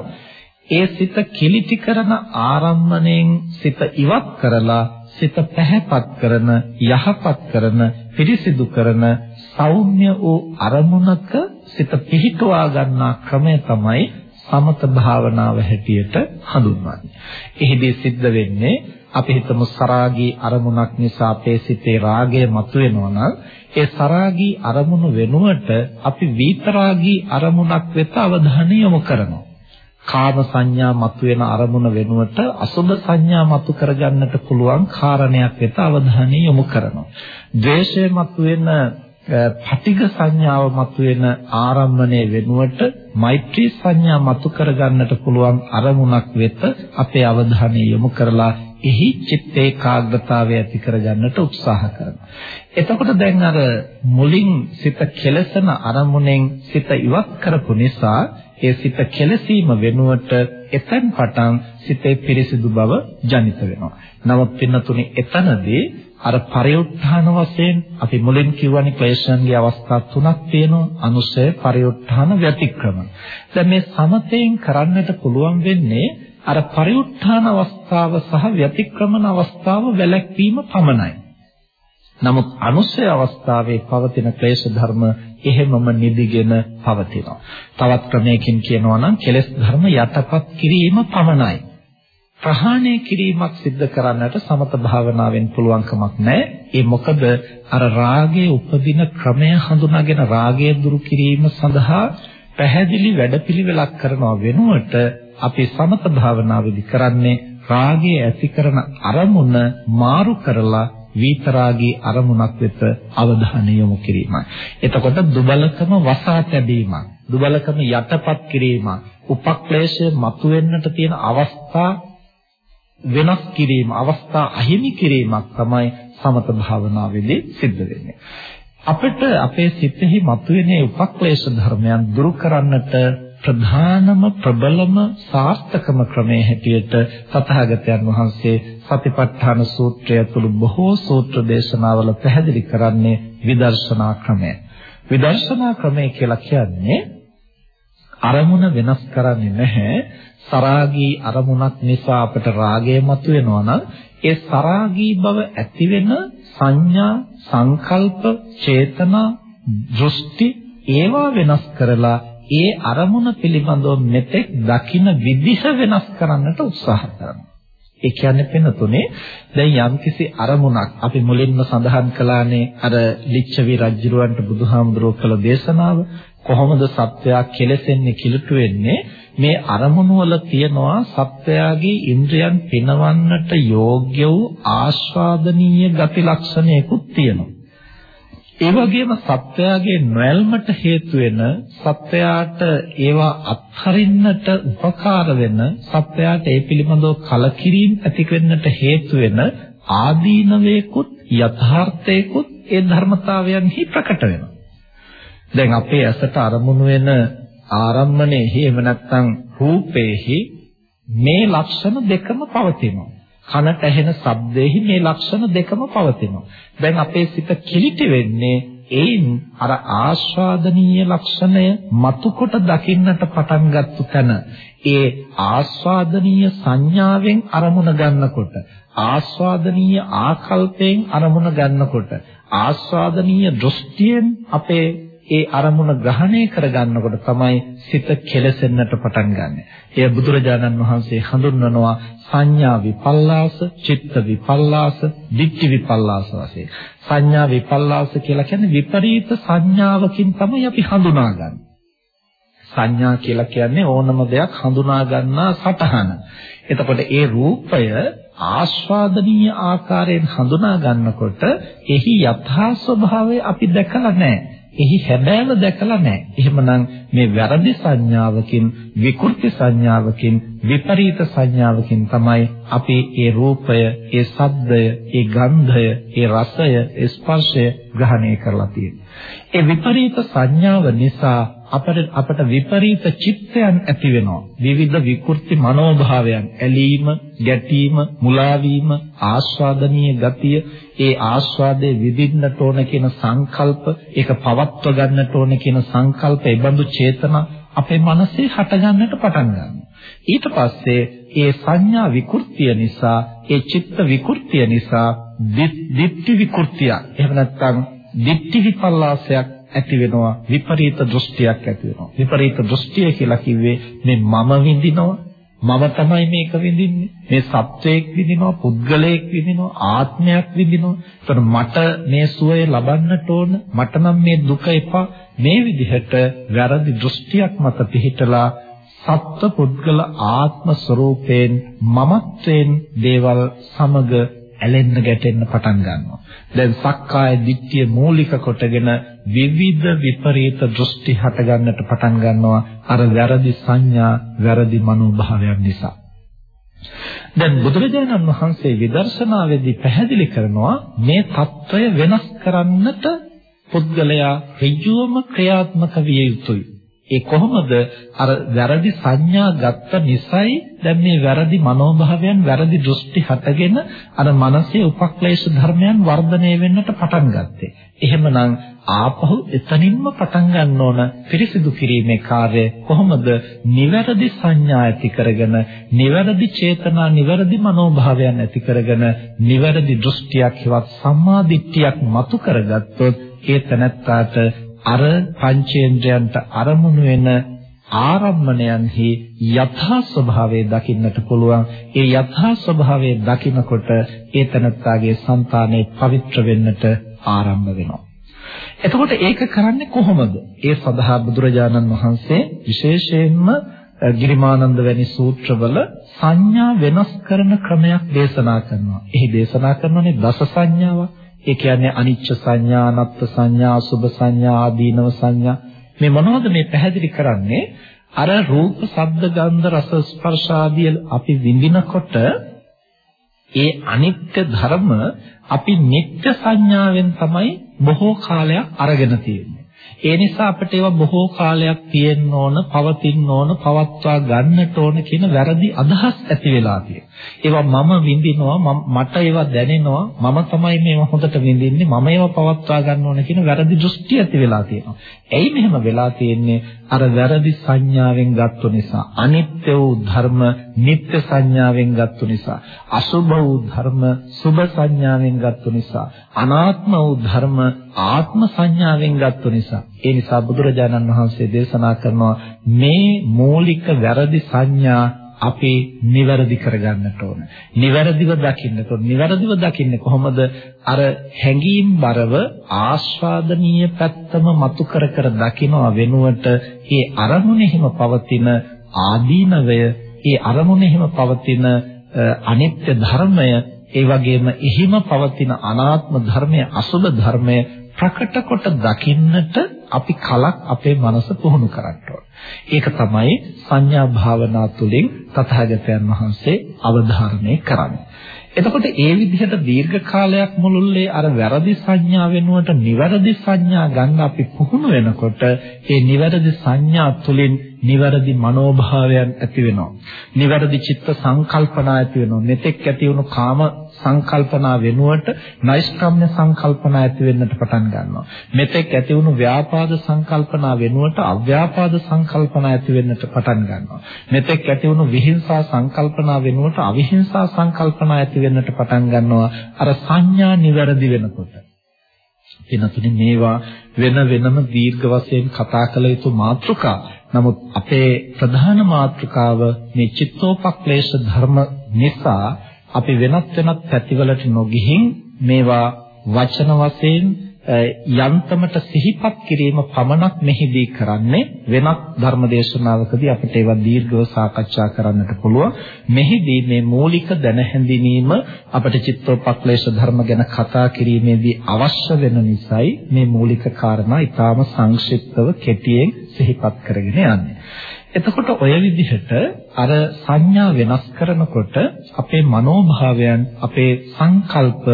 ඒ සිත කිලිටි කරන ආරම්මණයෙන් සිත ඉවත් කරලා සිත පැහැපත් කරන යහපත් කරන පිරිසිදු කරන සෞම්‍ය වූ අරමුණක සිත පිහිටුවා ගන්නා ක්‍රමය තමයි සමත භාවනාව හැටියට හඳුන්වන්නේ. එහිදී සිද්ධ වෙන්නේ අපි හිතමු සරාගී අරමුණක් නිසා අපේ සිතේ රාගය මතුවෙනවා නම් ඒ සරාගී අරමුණු වෙනුවට අපි විතරාගී අරමුණක් වෙත අවධානය යොමු කරනවා. කාම සංඥා මතුවෙන අරමුණ වෙනුවට අසුබ සංඥා මතු කරගන්නට පුළුවන් කාරණයක් වෙත අවධානය යොමු කරනවා. ද්වේෂය මතුවෙන පටිඝ සංඥාව මතුවෙන ආරම්භණය වෙනුවට මෛත්‍රී සංඥා මතු කරගන්නට පුළුවන් අරමුණක් වෙත අපේ අවධානය යොමු කරලා එහි චිත්ත ඒකාග්‍රතාවය ඇති කරගන්නට උත්සාහ කරනවා. එතකොට දැන් අර මුලින් සිත කෙලසන අරමුණෙන් සිත ඉවත් කරපු නිසා ඒ සිත කෙලසීම වෙනුවට එතෙන් පටන් සිතේ පිරිසිදු බව ජනිත වෙනවා. නමුත් පින්නතුනි එතනදී අර පරිඋත්ථාන වශයෙන් අපි මුලින් කියවනේ ක්ලේශයන්ගේ අවස්ථා තුනක් තියෙනවා අනුසය පරිඋත්ථාන ව්‍යතික්‍රම. දැන් මේ සමතෙන් කරන්නට පුළුවන් වෙන්නේ අර පරිඋත්ථාන අවස්ථාව සහ ව්‍යතික්‍රමන අවස්ථාව වැළැක්වීම පමණයි. නමුත් අනුසය අවස්ථාවේ පවතින ක්ලේශ ධර්ම එහෙමම නිදිගෙන පවතිනවා. තවත් ක්‍රමයකින් කියනවා නම් කෙලෙස් ධර්ම යටපත් කිරීම පමණයි. ප්‍රහාණය කිරීමක් සිද්ධ කරන්නට සමත භාවනාවෙන් පුළුවන් කමක් නැහැ. ඒ මොකද අර රාගයේ උපදින ක්‍රමය හඳුනාගෙන රාගය දුරු කිරීම සඳහා පැහැදිලි වැඩපිළිවෙලක් කරනවා වෙනුවට අපි සමත භාවනාවේදී කරන්නේ රාගය ඇති කරන අරමුණ මාරු කරලා විතරාගී අරමුණක් වෙත අවධානය යොමු කිරීමයි. එතකොට දුබලකම වසා තැබීමක්, දුබලකම යටපත් කිරීමක්, උපක්ලේශය මතුවෙන්නට තියෙන අවස්ථා වෙනස් කිරීම අවස්ථා අහිමි කිරීමක් තමයි සමත භාවනාවේදී සිද්ධ වෙන්නේ. අපිට අපේ සිතෙහි මතුවෙන උපක්ලේශ ධර්මයන් දුරු කරන්නට ප්‍රධානම ප්‍රබලම සාර්ථකම ක්‍රමයේ හැටියට සතහාගතයන් වහන්සේ සතිපට්ඨාන සූත්‍රය තුළ බොහෝ සූත්‍ර දේශනාවල පැහැදිලි කරන්නේ විදර්ශනා ක්‍රමය. විදර්ශනා ක්‍රමය කියලා කියන්නේ අරමුණ වෙනස් කරන්නේ නැහැ. සරාගී අරමුණක් නිසා අපට රාගය මතුවෙනවා නම් ඒ සරාගී බව ඇති වෙන සංඥා, සංකල්ප, චේතනා, දෘෂ්ටි ඒවා වෙනස් කරලා ඒ අරමුණ පිළිබඳව මෙතෙක් දකින විදිහ වෙනස් කරන්නට උත්සාහ කරනවා. ඒ කියන්නේ පෙනුතුනේ දැන් යම්කිසි අරමුණක් අපි මුලින්ම සඳහන් කළානේ අර ලිච්ඡවි රජුරවන්ට බුදුහාමුදුරුවෝ කළ දේශනාව කොහොමද සත්වයා කෙලෙසෙන්නේ කිලුට වෙන්නේ මේ අරමුණු වල තියනවා සත්වයාගේ ඉන්ද්‍රයන් පිනවන්නට යෝග්‍ය වූ ආස්වාදනීය ගති ලක්ෂණයකුත් තියෙනවා ඒ වගේම සත්වයාගේ නොයල්මට හේතු වෙන සත්වයාට ඒවා අත්හරින්නට උපකාර වෙන සත්වයාට ඒ පිළිබඳව කලකිරීම ඇති වෙන්නට හේතු වෙන ආදීනවේකුත් යථාර්ථයකුත් ඒ ධර්මතාවයන්හි ප්‍රකට වෙනවා. දැන් අපේ ඇසට අරමුණු වෙන ආරම්මණයෙහි එහෙම නැත්නම් රූපේහි මේ ලක්ෂණ දෙකම පවතිනවා. කනට ඇහෙන ශබ්දෙහි මේ ලක්ෂණ දෙකම පවතිනවා. දැන් අපේ සිත කිලිටි වෙන්නේ ඒන් අර ආස්වාදනීය ලක්ෂණය මතුකොට දකින්නට පටන් ගත්ත තැන ඒ ආස්වාදනීය සංඥාවෙන් අරමුණ ගන්නකොට ආස්වාදනීය ආකල්පයෙන් අරමුණ ගන්නකොට ආස්වාදනීය දෘෂ්ටියෙන් අපේ ඒ අරමුණ ග්‍රහණය කරගන්නකොට තමයි සිත කෙලසෙන්නට පටන් ගන්නෙ. එය බුදුරජාණන් වහන්සේ හඳුන්වනවා සංඥා විපල්ලාස, චිත්ත විපල්ලාස, ditthi විපල්ලාස වශයෙන්. සංඥා විපල්ලාස කියලා කියන්නේ විපරීත සංඥාවකින් තමයි අපි හඳුනාගන්නේ. සංඥා කියලා කියන්නේ ඕනම දෙයක් හඳුනා ගන්නා සටහන. එතකොට ඒ රූපය ආස්වාදනීය ආකාරයෙන් හඳුනා ගන්නකොට එහි යථා ස්වභාවය අපි දැකලා නැහැ. එහි හැබෑව දැකලා නැහැ. එහෙමනම් මේ වැරදි සංඥාවකින්, විකෘති සංඥාවකින්, විපරීත සංඥාවකින් තමයි අපි ඒ රූපය, ඒ ශබ්දය, ඒ ගන්ධය, ඒ රසය, ඒ ස්පර්ශය ග්‍රහණය කරලා තියෙන්නේ. ඒ විපරීත සංඥාව නිසා අපට අපට විපරීත චිත්තයන් ඇති වෙනවා. විවිධ විකෘති මනෝභාවයන් ඇලීම ගැටීම මුලා වීම ආස්වාදනීය ගතිය ඒ ආස්වාදයේ විඳින්නට ඕන කියන සංකල්ප ඒක පවත්ව ගන්නට ඕන කියන සංකල්ප ඒ බඳු චේතනා අපේ මනසේ හට ගන්නට පටන් ගන්නවා. ඊට පස්සේ ඒ සංඥා විකෘතිය නිසා ඒ චිත්ත විකෘතිය නිසා දිට්ඨි විකෘතිය එහෙම නැත්නම් දිට්ඨි විපල්ලාසයක් ඇති වෙනවා. විපරීත දෘෂ්ටියක් ඇති වෙනවා. විපරීත දෘෂ්ටිය කියලා කිව්වේ මේ මම විඳිනවා. මම තමයි මේක විඳින්නේ. මේ සත්වයක් විඳිනවා පුද්ගලයෙක් විඳිනවා ආත්මයක් විඳිනවා. ඒතර මට මේ සුවය ලබන්නට ඕන මට නම් මේ දුක එපා. මේ විදිහට වැරදි දෘෂ්ටියක් මත පිහිටලා සත්ව පුද්ගල ආත්ම ස්වરૂපයෙන් මමත්වයෙන් දේවල් සමග ඇලෙන්න ගැටෙන්න පටන් ගන්නවා. දැන් සක්කාය දිට්ඨිය මූලික කොටගෙන විවිධ විපරීත දෘෂ්ටි හට ගන්නට පටන් ගන්නවා අර වැරදි සංඥා වැරදි මනෝභාවයන් නිසා. දැන් බුදුරජාණන් වහන්සේ විදර්ශනාවේදී පැහැදිලි කරනවා මේ తত্ত্বය වෙනස් කරන්නට පුද්ගලයා ඍජුවම ක්‍රියාත්මක විය යුතුයි. ඒ කොහොමද අර වැරදි සංඥා ගත්ත නිසයි දැන් මේ වැරදි මනෝභාවයන් වැරදි දෘෂ්ටි හටගෙන අර මනසේ උපක්ලේශ ධර්මයන් වර්ධනය වෙන්නට පටන් ගත්තේ. එහෙමනම් ආපහු එතනින්ම පටන් ගන්න ඕන පිරිසිදු කිරීමේ කාර්යය කොහොමද? නිවැරදි සංඥා ඇති කරගෙන, නිවැරදි චේතනා, නිවැරදි මනෝභාවයන් ඇති කරගෙන, නිවැරදි දෘෂ්ටියක් හෙවත් සම්මාදිට්ඨියක් මතු කරගත්තොත් ඒ තනත්තාට අර පංචේන්ද්‍රයන්ට අරමුණු වෙන ආරම්මණයන්හි යථා ස්වභාවය දකින්නට පුළුවන් ඒ යථා ස්වභාවය දකිනකොට ඒ තනත්තාගේ సంతානෙ පවිත්‍ර වෙන්නට ආරම්භ වෙනවා එතකොට ඒක කරන්නේ කොහොමද ඒ සඳහා බුදුරජාණන් වහන්සේ විශේෂයෙන්ම ගිරිමානන්ද වැනි සූත්‍රවල සංඥා වෙනස් කරන ක්‍රමයක් දේශනා කරනවා. එහි දේශනා කරනනේ දස සංඥාවක්. ඒ කියන්නේ අනිච්ච සංඥා, අනත්ත් සංඥා, අසුභ සංඥා, ආදීනව සංඥා. මේ මොනවද මේ පැහැදිලි කරන්නේ? අර රූප, ශබ්ද, ගන්ධ, රස, ස්පර්ශ ආදී අපි විඳිනකොට ඒ අනිත්‍ය ධර්ම අපි නිත්‍ය සංඥාවෙන් තමයි බොහෝ කාලයක් අරගෙන තියෙන්නේ. ඒ නිසා අපිට ඒවා බොහෝ කාලයක් තියෙන්න ඕන, පවතින්න ඕන, පවත්වා ගන්නට ඕන කියන වැරදි අදහස් ඇති වෙලා තියෙනවා. ඒවා මම විඳිනවා, මට ඒවා දැනෙනවා, මම තමයි මේවා හොඳට විඳින්නේ, මම ඒවා පවත්වා ගන්න ඕන කියන වැරදි දෘෂ්ටි ඇති වෙලා තියෙනවා. ඇයි මෙහෙම වෙලා තියෙන්නේ? අර වැරදි සංඥාවෙන් ගත්තු නිසා, අනිත්‍ය වූ ධර්ම නිත්‍ය සංඥාවෙන් ගත්තු නිසා, අසුභ වූ ධර්ම සුභ සංඥාවෙන් ගත්තු නිසා, අනාත්ම වූ ධර්ම ආත්ම සංඥාවෙන් ගත්තු නිසා. ඒ නිසා බුදුරජාණන් වහන්සේ දේශනා කරනවා මේ මූලික වැරදි සංඥා අපි නිවැරදි කරගන්නට ඕන. නිවැරදිව දකින්නට ඕන. නිවැරදිව දකින්නේ කොහොමද? අර හැඟීම් බරව ආස්වාදනීය පැත්තම මතු කර කර දකිනවා වෙනුවට ඒ අරමුණෙහිම පවතින ආදීනවය, ඒ අරමුණෙහිම පවතින අනිත්‍ය ධර්මය, ඒ වගේම එහිම පවතින අනාත්ම ධර්මය, අසුබ ධර්මය ප්‍රකට කොට දකින්නට අපි කලක් අපේ මනස පුහුණු කරන්න ඕන. ඒක තමයි සංඥා භාවනා තුළින් තථාගතයන් වහන්සේ අවධාරණය කරන්නේ. එතකොට ඒ විදිහට දීර්ඝ කාලයක් මුළුල්ලේ අර වැරදි සංඥා වෙනුවට නිවැරදි සංඥා ගන්න අපි පුහුණු වෙනකොට ඒ නිවැරදි සංඥා තුළින් නිවැරදි මනෝභාවයන් ඇති වෙනවා. නිවැරදි චිත්ත සංකල්පනා ඇති වෙනවා. මෙතෙක් ඇති වුණු කාම සංකල්පනා වෙනුවට නෛෂ්ක්‍රම්‍ය සංකල්පනා ඇති වෙන්නට පටන් ගන්නවා. මෙතෙක් ඇති වුණු ව්‍යාපාද සංකල්පනා වෙනුවට අව්‍යාපාද සංකල්පනා ඇති වෙන්නට පටන් ගන්නවා. මෙතෙක් ඇති වුණු විහිංසා සංකල්පනා වෙනුවට අවිහිංසා සංකල්පනා ඇති වෙන්නට පටන් ගන්නවා. අර සංඥා නිවැරදි වෙනකොට. එනතුනේ මේවා වෙන වෙනම දීර්ඝ වශයෙන් කතා කළ යුතු මාතෘකා. නමුත් අපේ ප්‍රධාන මාතෘකාව මේ චිත්තෝපක්ලේශ ධර්ම නිසා අපි වෙනත් වෙනත් පැතිවලට නොගිහින් මේවා වචන වශයෙන් යන්තමට සිහිපත් කිරීම පමණක් මෙහිදී කරන්නේ වෙනත් ධර්මදේශනාවකදී අපිට ඒවා දීර්ඝව සාකච්ඡා කරන්නට පුළුවන්. මෙහිදී මේ මූලික දැන හැඳිනීම අපිට චිත්තෝපක්ලේශ ධර්ම ගැන කතා කිරීමේදී අවශ්‍ය වෙන නිසායි මේ මූලික කාරණා ඊටාම සංක්ෂිප්තව කෙටියෙන් සිහිපත් කරගෙන යන්නේ. එතකොට ඔය විදිහට අර සංඥා වෙනස් කරනකොට අපේ මනෝභාවයන් අපේ සංකල්ප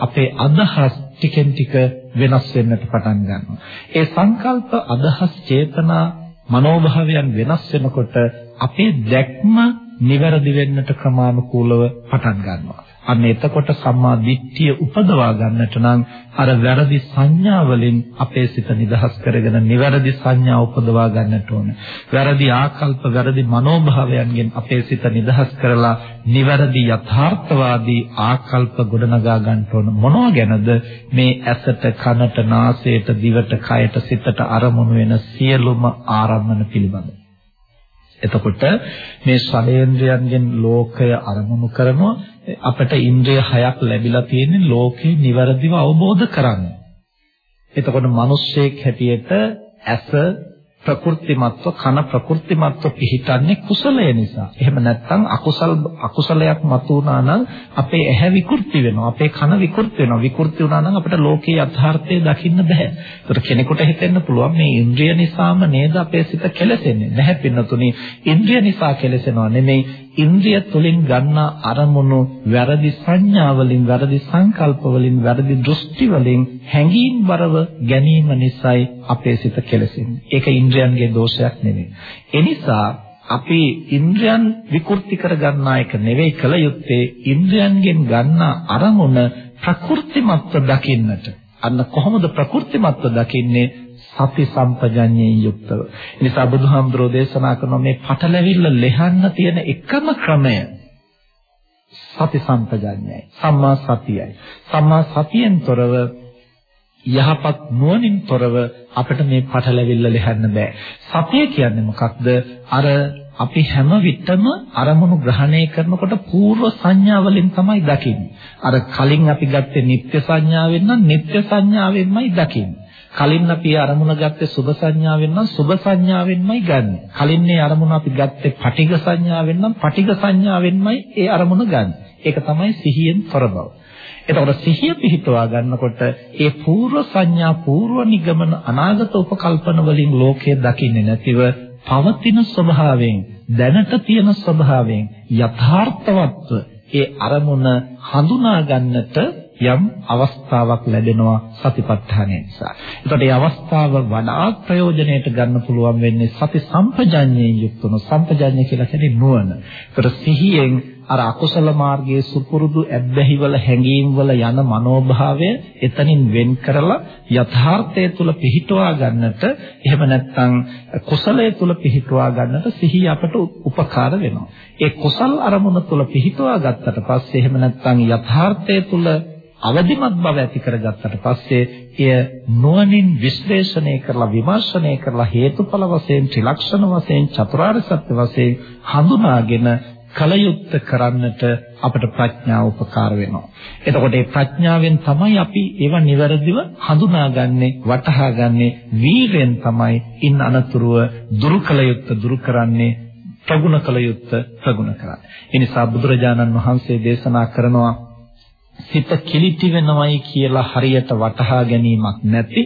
අපේ අදහස් ටිකෙන් ටික වෙනස් වෙන්නට පටන් ගන්නවා. ඒ සංකල්ප අදහස් චේතනා මනෝභාවයන් වෙනස් වෙනකොට අපේ දැක්ම නිවැරදි වෙන්නට ක්‍රමානුකූලව පටන් ගන්නවා. අන්න එතකොට සම්මා දිට්ඨිය උපදවා ගන්නට නම් අර වැරදි සංඥා වලින් අපේ සිත නිදහස් කරගෙන නිවැරදි සංඥා උපදවා ගන්නට ඕන. වැරදි ආකල්ප වැරදි මනෝභාවයන්ගෙන් අපේ සිත නිදහස් කරලා නිවැරදි යථාර්ථවාදී ආකල්ප ගොඩනගා ගන්නට ඕන. මොනවා ගැනද මේ ඇසට කනට නාසයට දිවට කයට සිතට අරමුණු වෙන සියලුම ආරම්මන පිළිබඳ. එතකොට මේ ශරීරයන්ගෙන් ලෝකය අරමුණු කරනවා අපට ඉන්ද්‍රිය හයක් ලැබිලා තියෙන්නේ ලෝකේ નિවරදිව අවබෝධ කරගන්න. එතකොට මිනිස්සෙක් හැටියට ඇස ප්‍රකෘතිමත්ව කන ප්‍රකෘතිමත්ව පිහිටන්නේ කුසලය නිසා. එහෙම නැත්නම් අකුසල් අකුසලයක් මතුවනා නම් අපේ ඇහැ විකෘති වෙනවා. අපේ කන විකෘති වෙනවා. විකෘති වුණා නම් අපිට ලෝකයේ යථාර්ථය දකින්න බෑ. ඒකට කෙනෙකුට හිතෙන්න පුළුවන් මේ ඉන්ද්‍රිය නිසාම නේද අපේ සිත කෙලසෙන්නේ. නැහැ පින්නතුනි. ඉන්ද්‍රිය නිසා කෙලසෙනවා නෙමෙයි. ඉන්ද්‍රිය තුලින් ගන්නා අරමුණු වැරදි සංඥා වලින්, වැරදි සංකල්ප වලින්, වැරදි දෘෂ්ටි වලින් හැඟීම් බරව ගැනීම නිසායි අපේ සිත කෙලසෙන්නේ. ඒක ඉන්ද්‍රයන්ගේ දෝෂයක් නෙමෙයි. ඒ නිසා අපි ඉන්ද්‍රයන් විකෘති කරගන්නා එක නෙවෙයි කල යුත්තේ ඉන්ද්‍රයන්ගෙන් ගන්නා අරමුණ ප්‍රකෘතිමත්ව දකින්නට. අන්න කොහොමද ප්‍රකෘතිමත්ව දකින්නේ? සති සම්පජඤ්ඤයෙන් යුක්තව. ඒ නිසා බුදුහාමුදුරෝ දේශනා කරන මේ පටලැවිල්ල ලෙහන්න තියෙන එකම ක්‍රමය සති සම්පජඤ්ඤයයි. සම්මා සතියයි. සම්මා සතියෙන් තොරව යහපත් නුවණින් තොරව අපිට මේ පටලැවිල්ල ලෙහන්න බෑ. සතිය කියන්නේ මොකක්ද? අර අපි හැම විටම අරමුණු ග්‍රහණය කරනකොට పూర్ව සංඥා වලින් තමයි දකින්නේ. අර කලින් අපි ගත්තේ නිත්‍ය සංඥාවෙන් නම් නිත්‍ය සංඥාවෙන්මයි දකින්නේ. කලින් අපි අරමුණ ගත්තේ සුභ සංඥාවෙන් නම් සුභ සංඥාවෙන්මයි ගන්න. කලින් මේ අරමුණ අපි ගත්තේ පටිඝ සංඥාවෙන් නම් පටිඝ සංඥාවෙන්මයි ඒ අරමුණ ගන්න. ඒක තමයි සිහියෙන් තොර බව. එතකොට සිහිය පිහිටවා ගන්නකොට ඒ పూర్ව සංඥා పూర్ව නිගමන අනාගත උපකල්පන වලින් ලෝකය දකින්නේ නැතිව පවතින ස්වභාවයෙන් දැනට තියෙන ස්වභාවයෙන් යථාර්ථවත්ව ඒ අරමුණ හඳුනා ගන්නට යම් අවස්ථාවක් ලැබෙනවා සතිපට්ඨානය නිසා. ඒකට මේ අවස්ථාව වඩාත් ප්‍රයෝජනයට ගන්න පුළුවන් වෙන්නේ සති සම්පජඤ්ඤයෙන් යුක්ත වුණු සම්පජඤ්ඤය කියලා කියන්නේ නුවණ. ඒකට සිහියෙන් අර අකුසල මාර්ගයේ සුපුරුදු ඇබ්බැහිවල හැඟීම්වල යන මනෝභාවය එතනින් වෙන් කරලා යථාර්ථය තුල පිහිටුවා ගන්නට එහෙම නැත්නම් කුසලයේ තුල පිහිටුවා ගන්නට සිහිය අපට උපකාර වෙනවා. ඒ කුසල් අරමුණ තුල පිහිටුවා ගත්තට පස්සේ එහෙම නැත්නම් යථාර්ථය තුල අවදිමත් බව ඇති කරගත්තට පස්සේ එය නුවණින් විශ්ලේෂණය කරලා විමර්ශනය කරලා හේතුඵල වශයෙන් ත්‍රිලක්ෂණ වශයෙන් චතුරාර්ය සත්‍ය වශයෙන් හඳුනාගෙන කලයුත්ත කරන්නට අපට ප්‍රඥාව උපකාර වෙනවා. එතකොට මේ ප්‍රඥාවෙන් තමයි අපි ඒවා નિවරදිව හඳුනාගන්නේ, වටහාගන්නේ, වීරෙන් තමයි ඉන් අනතුරුව දුරු කලයුත්ත දුරු කරන්නේ, ප්‍රගුණ කලයුත්ත ප්‍රගුණ කරන්නේ. ඒ නිසා බුදුරජාණන් වහන්සේ දේශනා කරනවා සිත කිලිටි වෙනවයි කියලා හරියට වටහා ගැනීමක් නැති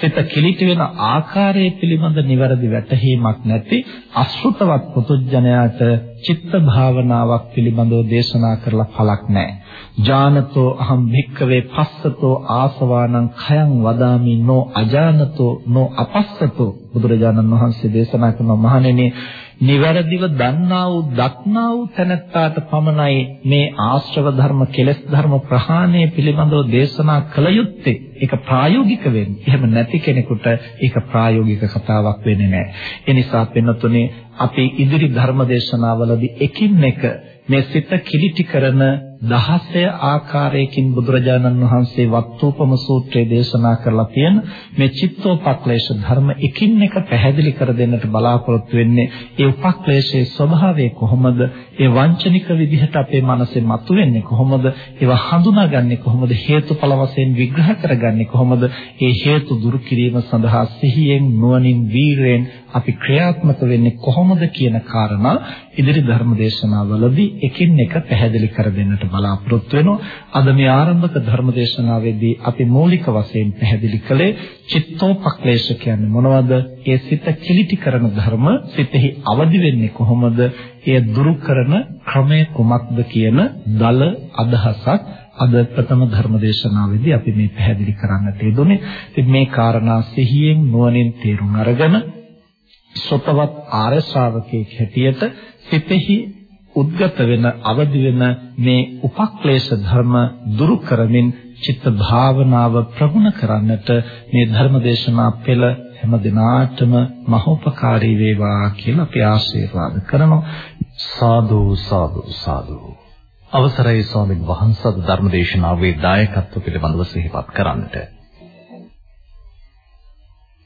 සිත කිලිටි වෙන ආකාරය පිළිබඳ නිවැරදි වැටහීමක් නැති අසෘතවත් පුතුජනයාට චිත්ත භාවනාවක් පිළිබඳව දේශනා කරලා පළක් නැහැ. ජානතෝ අහම් භික්කවේ පස්සතෝ ආසවානං khයං වදාමි නෝ අජානතෝ නෝ අපස්සතෝ බුදුරජාණන් වහන්සේ දේශනා කරන මහණෙනි නිවැරදිව දන්නා වූ දක්නා වූ තැනැත්තාට පමණයි මේ ආශ්‍රව ධර්ම කෙලෙස් ධර්ම ප්‍රහාණය පිළිබඳව දේශනා කළ යුත්තේ. ඒක ප්‍රායෝගික වෙන්නේ. එහෙම නැති කෙනෙකුට ඒක ප්‍රායෝගික කතාවක් වෙන්නේ නැහැ. ඒ නිසා පින්නතුනේ අපි ඉදිරි ධර්ම දේශනාවලදී එකින් එක මේ සිත කිලිටි කරන 16 ආකාරයකින් බුදුරජාණන් වහන්සේ වත්තුපම සූත්‍රයේ දේශනා කරලා තියෙන මේ චිත්තෝපක්ලේශ ධර්ම එකින් එක පැහැදිලි කර දෙන්නට බලාපොරොත්තු වෙන්නේ ඒ උපක්ලේශයේ ස්වභාවය කොහොමද? ඒ වංචනික විදිහට අපේ මනසේ මතුවෙන්නේ කොහොමද? ඒවා හඳුනාගන්නේ කොහොමද? හේතුඵල වශයෙන් විග්‍රහ කරගන්නේ කොහොමද? ඒ හේතු දුරු කිරීම සඳහා සිහියෙන් නුවණින් වීරයෙන් අපි ක්‍රියාත්මක වෙන්නේ කොහොමද කියන කාරණා ඉදිරි ධර්ම දේශනාවලදී එකින් එක පැහැදිලි කර දෙන්නට බලාපොරොත්තු වෙනවා. අද මේ ආරම්භක ධර්ම දේශනාවේදී අපි මූලික වශයෙන් පැහැදිලි කළේ චිත්තෝපක්ලේශ කියන්නේ මොනවද? ඒ සිත කිලිටි කරන ධර්ම සිතෙහි අවදි වෙන්නේ කොහොමද? එය දුරු කරන ක්‍රමය කුමක්ද කියන දල අදහසක් අද ප්‍රථම ධර්ම දේශනාවේදී අපි මේ පැහැදිලි කරන්නට යෙදුනේ. ඉතින් මේ කාරණා සිහියෙන් නුවණින් තේරුම් අරගෙන සොතවත් ආර්ය ශ්‍රාවකෙක් හැටියට සිතෙහි උද්ගත වෙන අවදි වෙන මේ උපක්ලේශ ධර්ම දුරු කරමින් චිත්ත භාවනාව ප්‍රගුණ කරන්නට මේ ධර්ම දේශනා පෙළ හැම දිනාටම මහෝපකාරී වේවා කියලා අපි ආශිර්වාද කරනවා. සාදු සාදු සාදු. අවසරයි ස්වාමීන් වහන්සේ ධර්ම දේශනාවේ දායකත්ව පිළිබඳව සිහිපත් කරන්නට.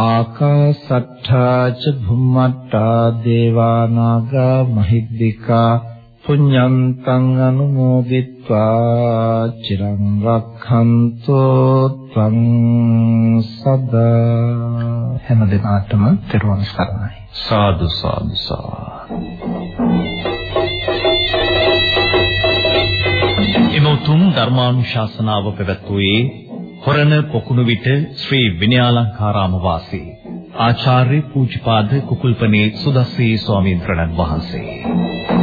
ආකාසට්ඨා ච භුම්මට්ඨා දේවා නාග මහිද්దికා පුඤ්ඤන්තං අනුමෝදිත්වා චිරං රක්ඛන්තෝ ත්වං සදා හැම දිනාටම තෙරුවන් සරණයි. සාදු සාදු සාදු. එමොතුම් ධර්මානුශාසනාව පැවැත්වුවේ හොරණ පොකුණු විට ශ්‍රී විනයාලංකාරාම වාසී ආචාර්ය පූජ්‍යපාද කුකුල්පනේ සුදස්සී ස්වාමීන් වහන්සේ.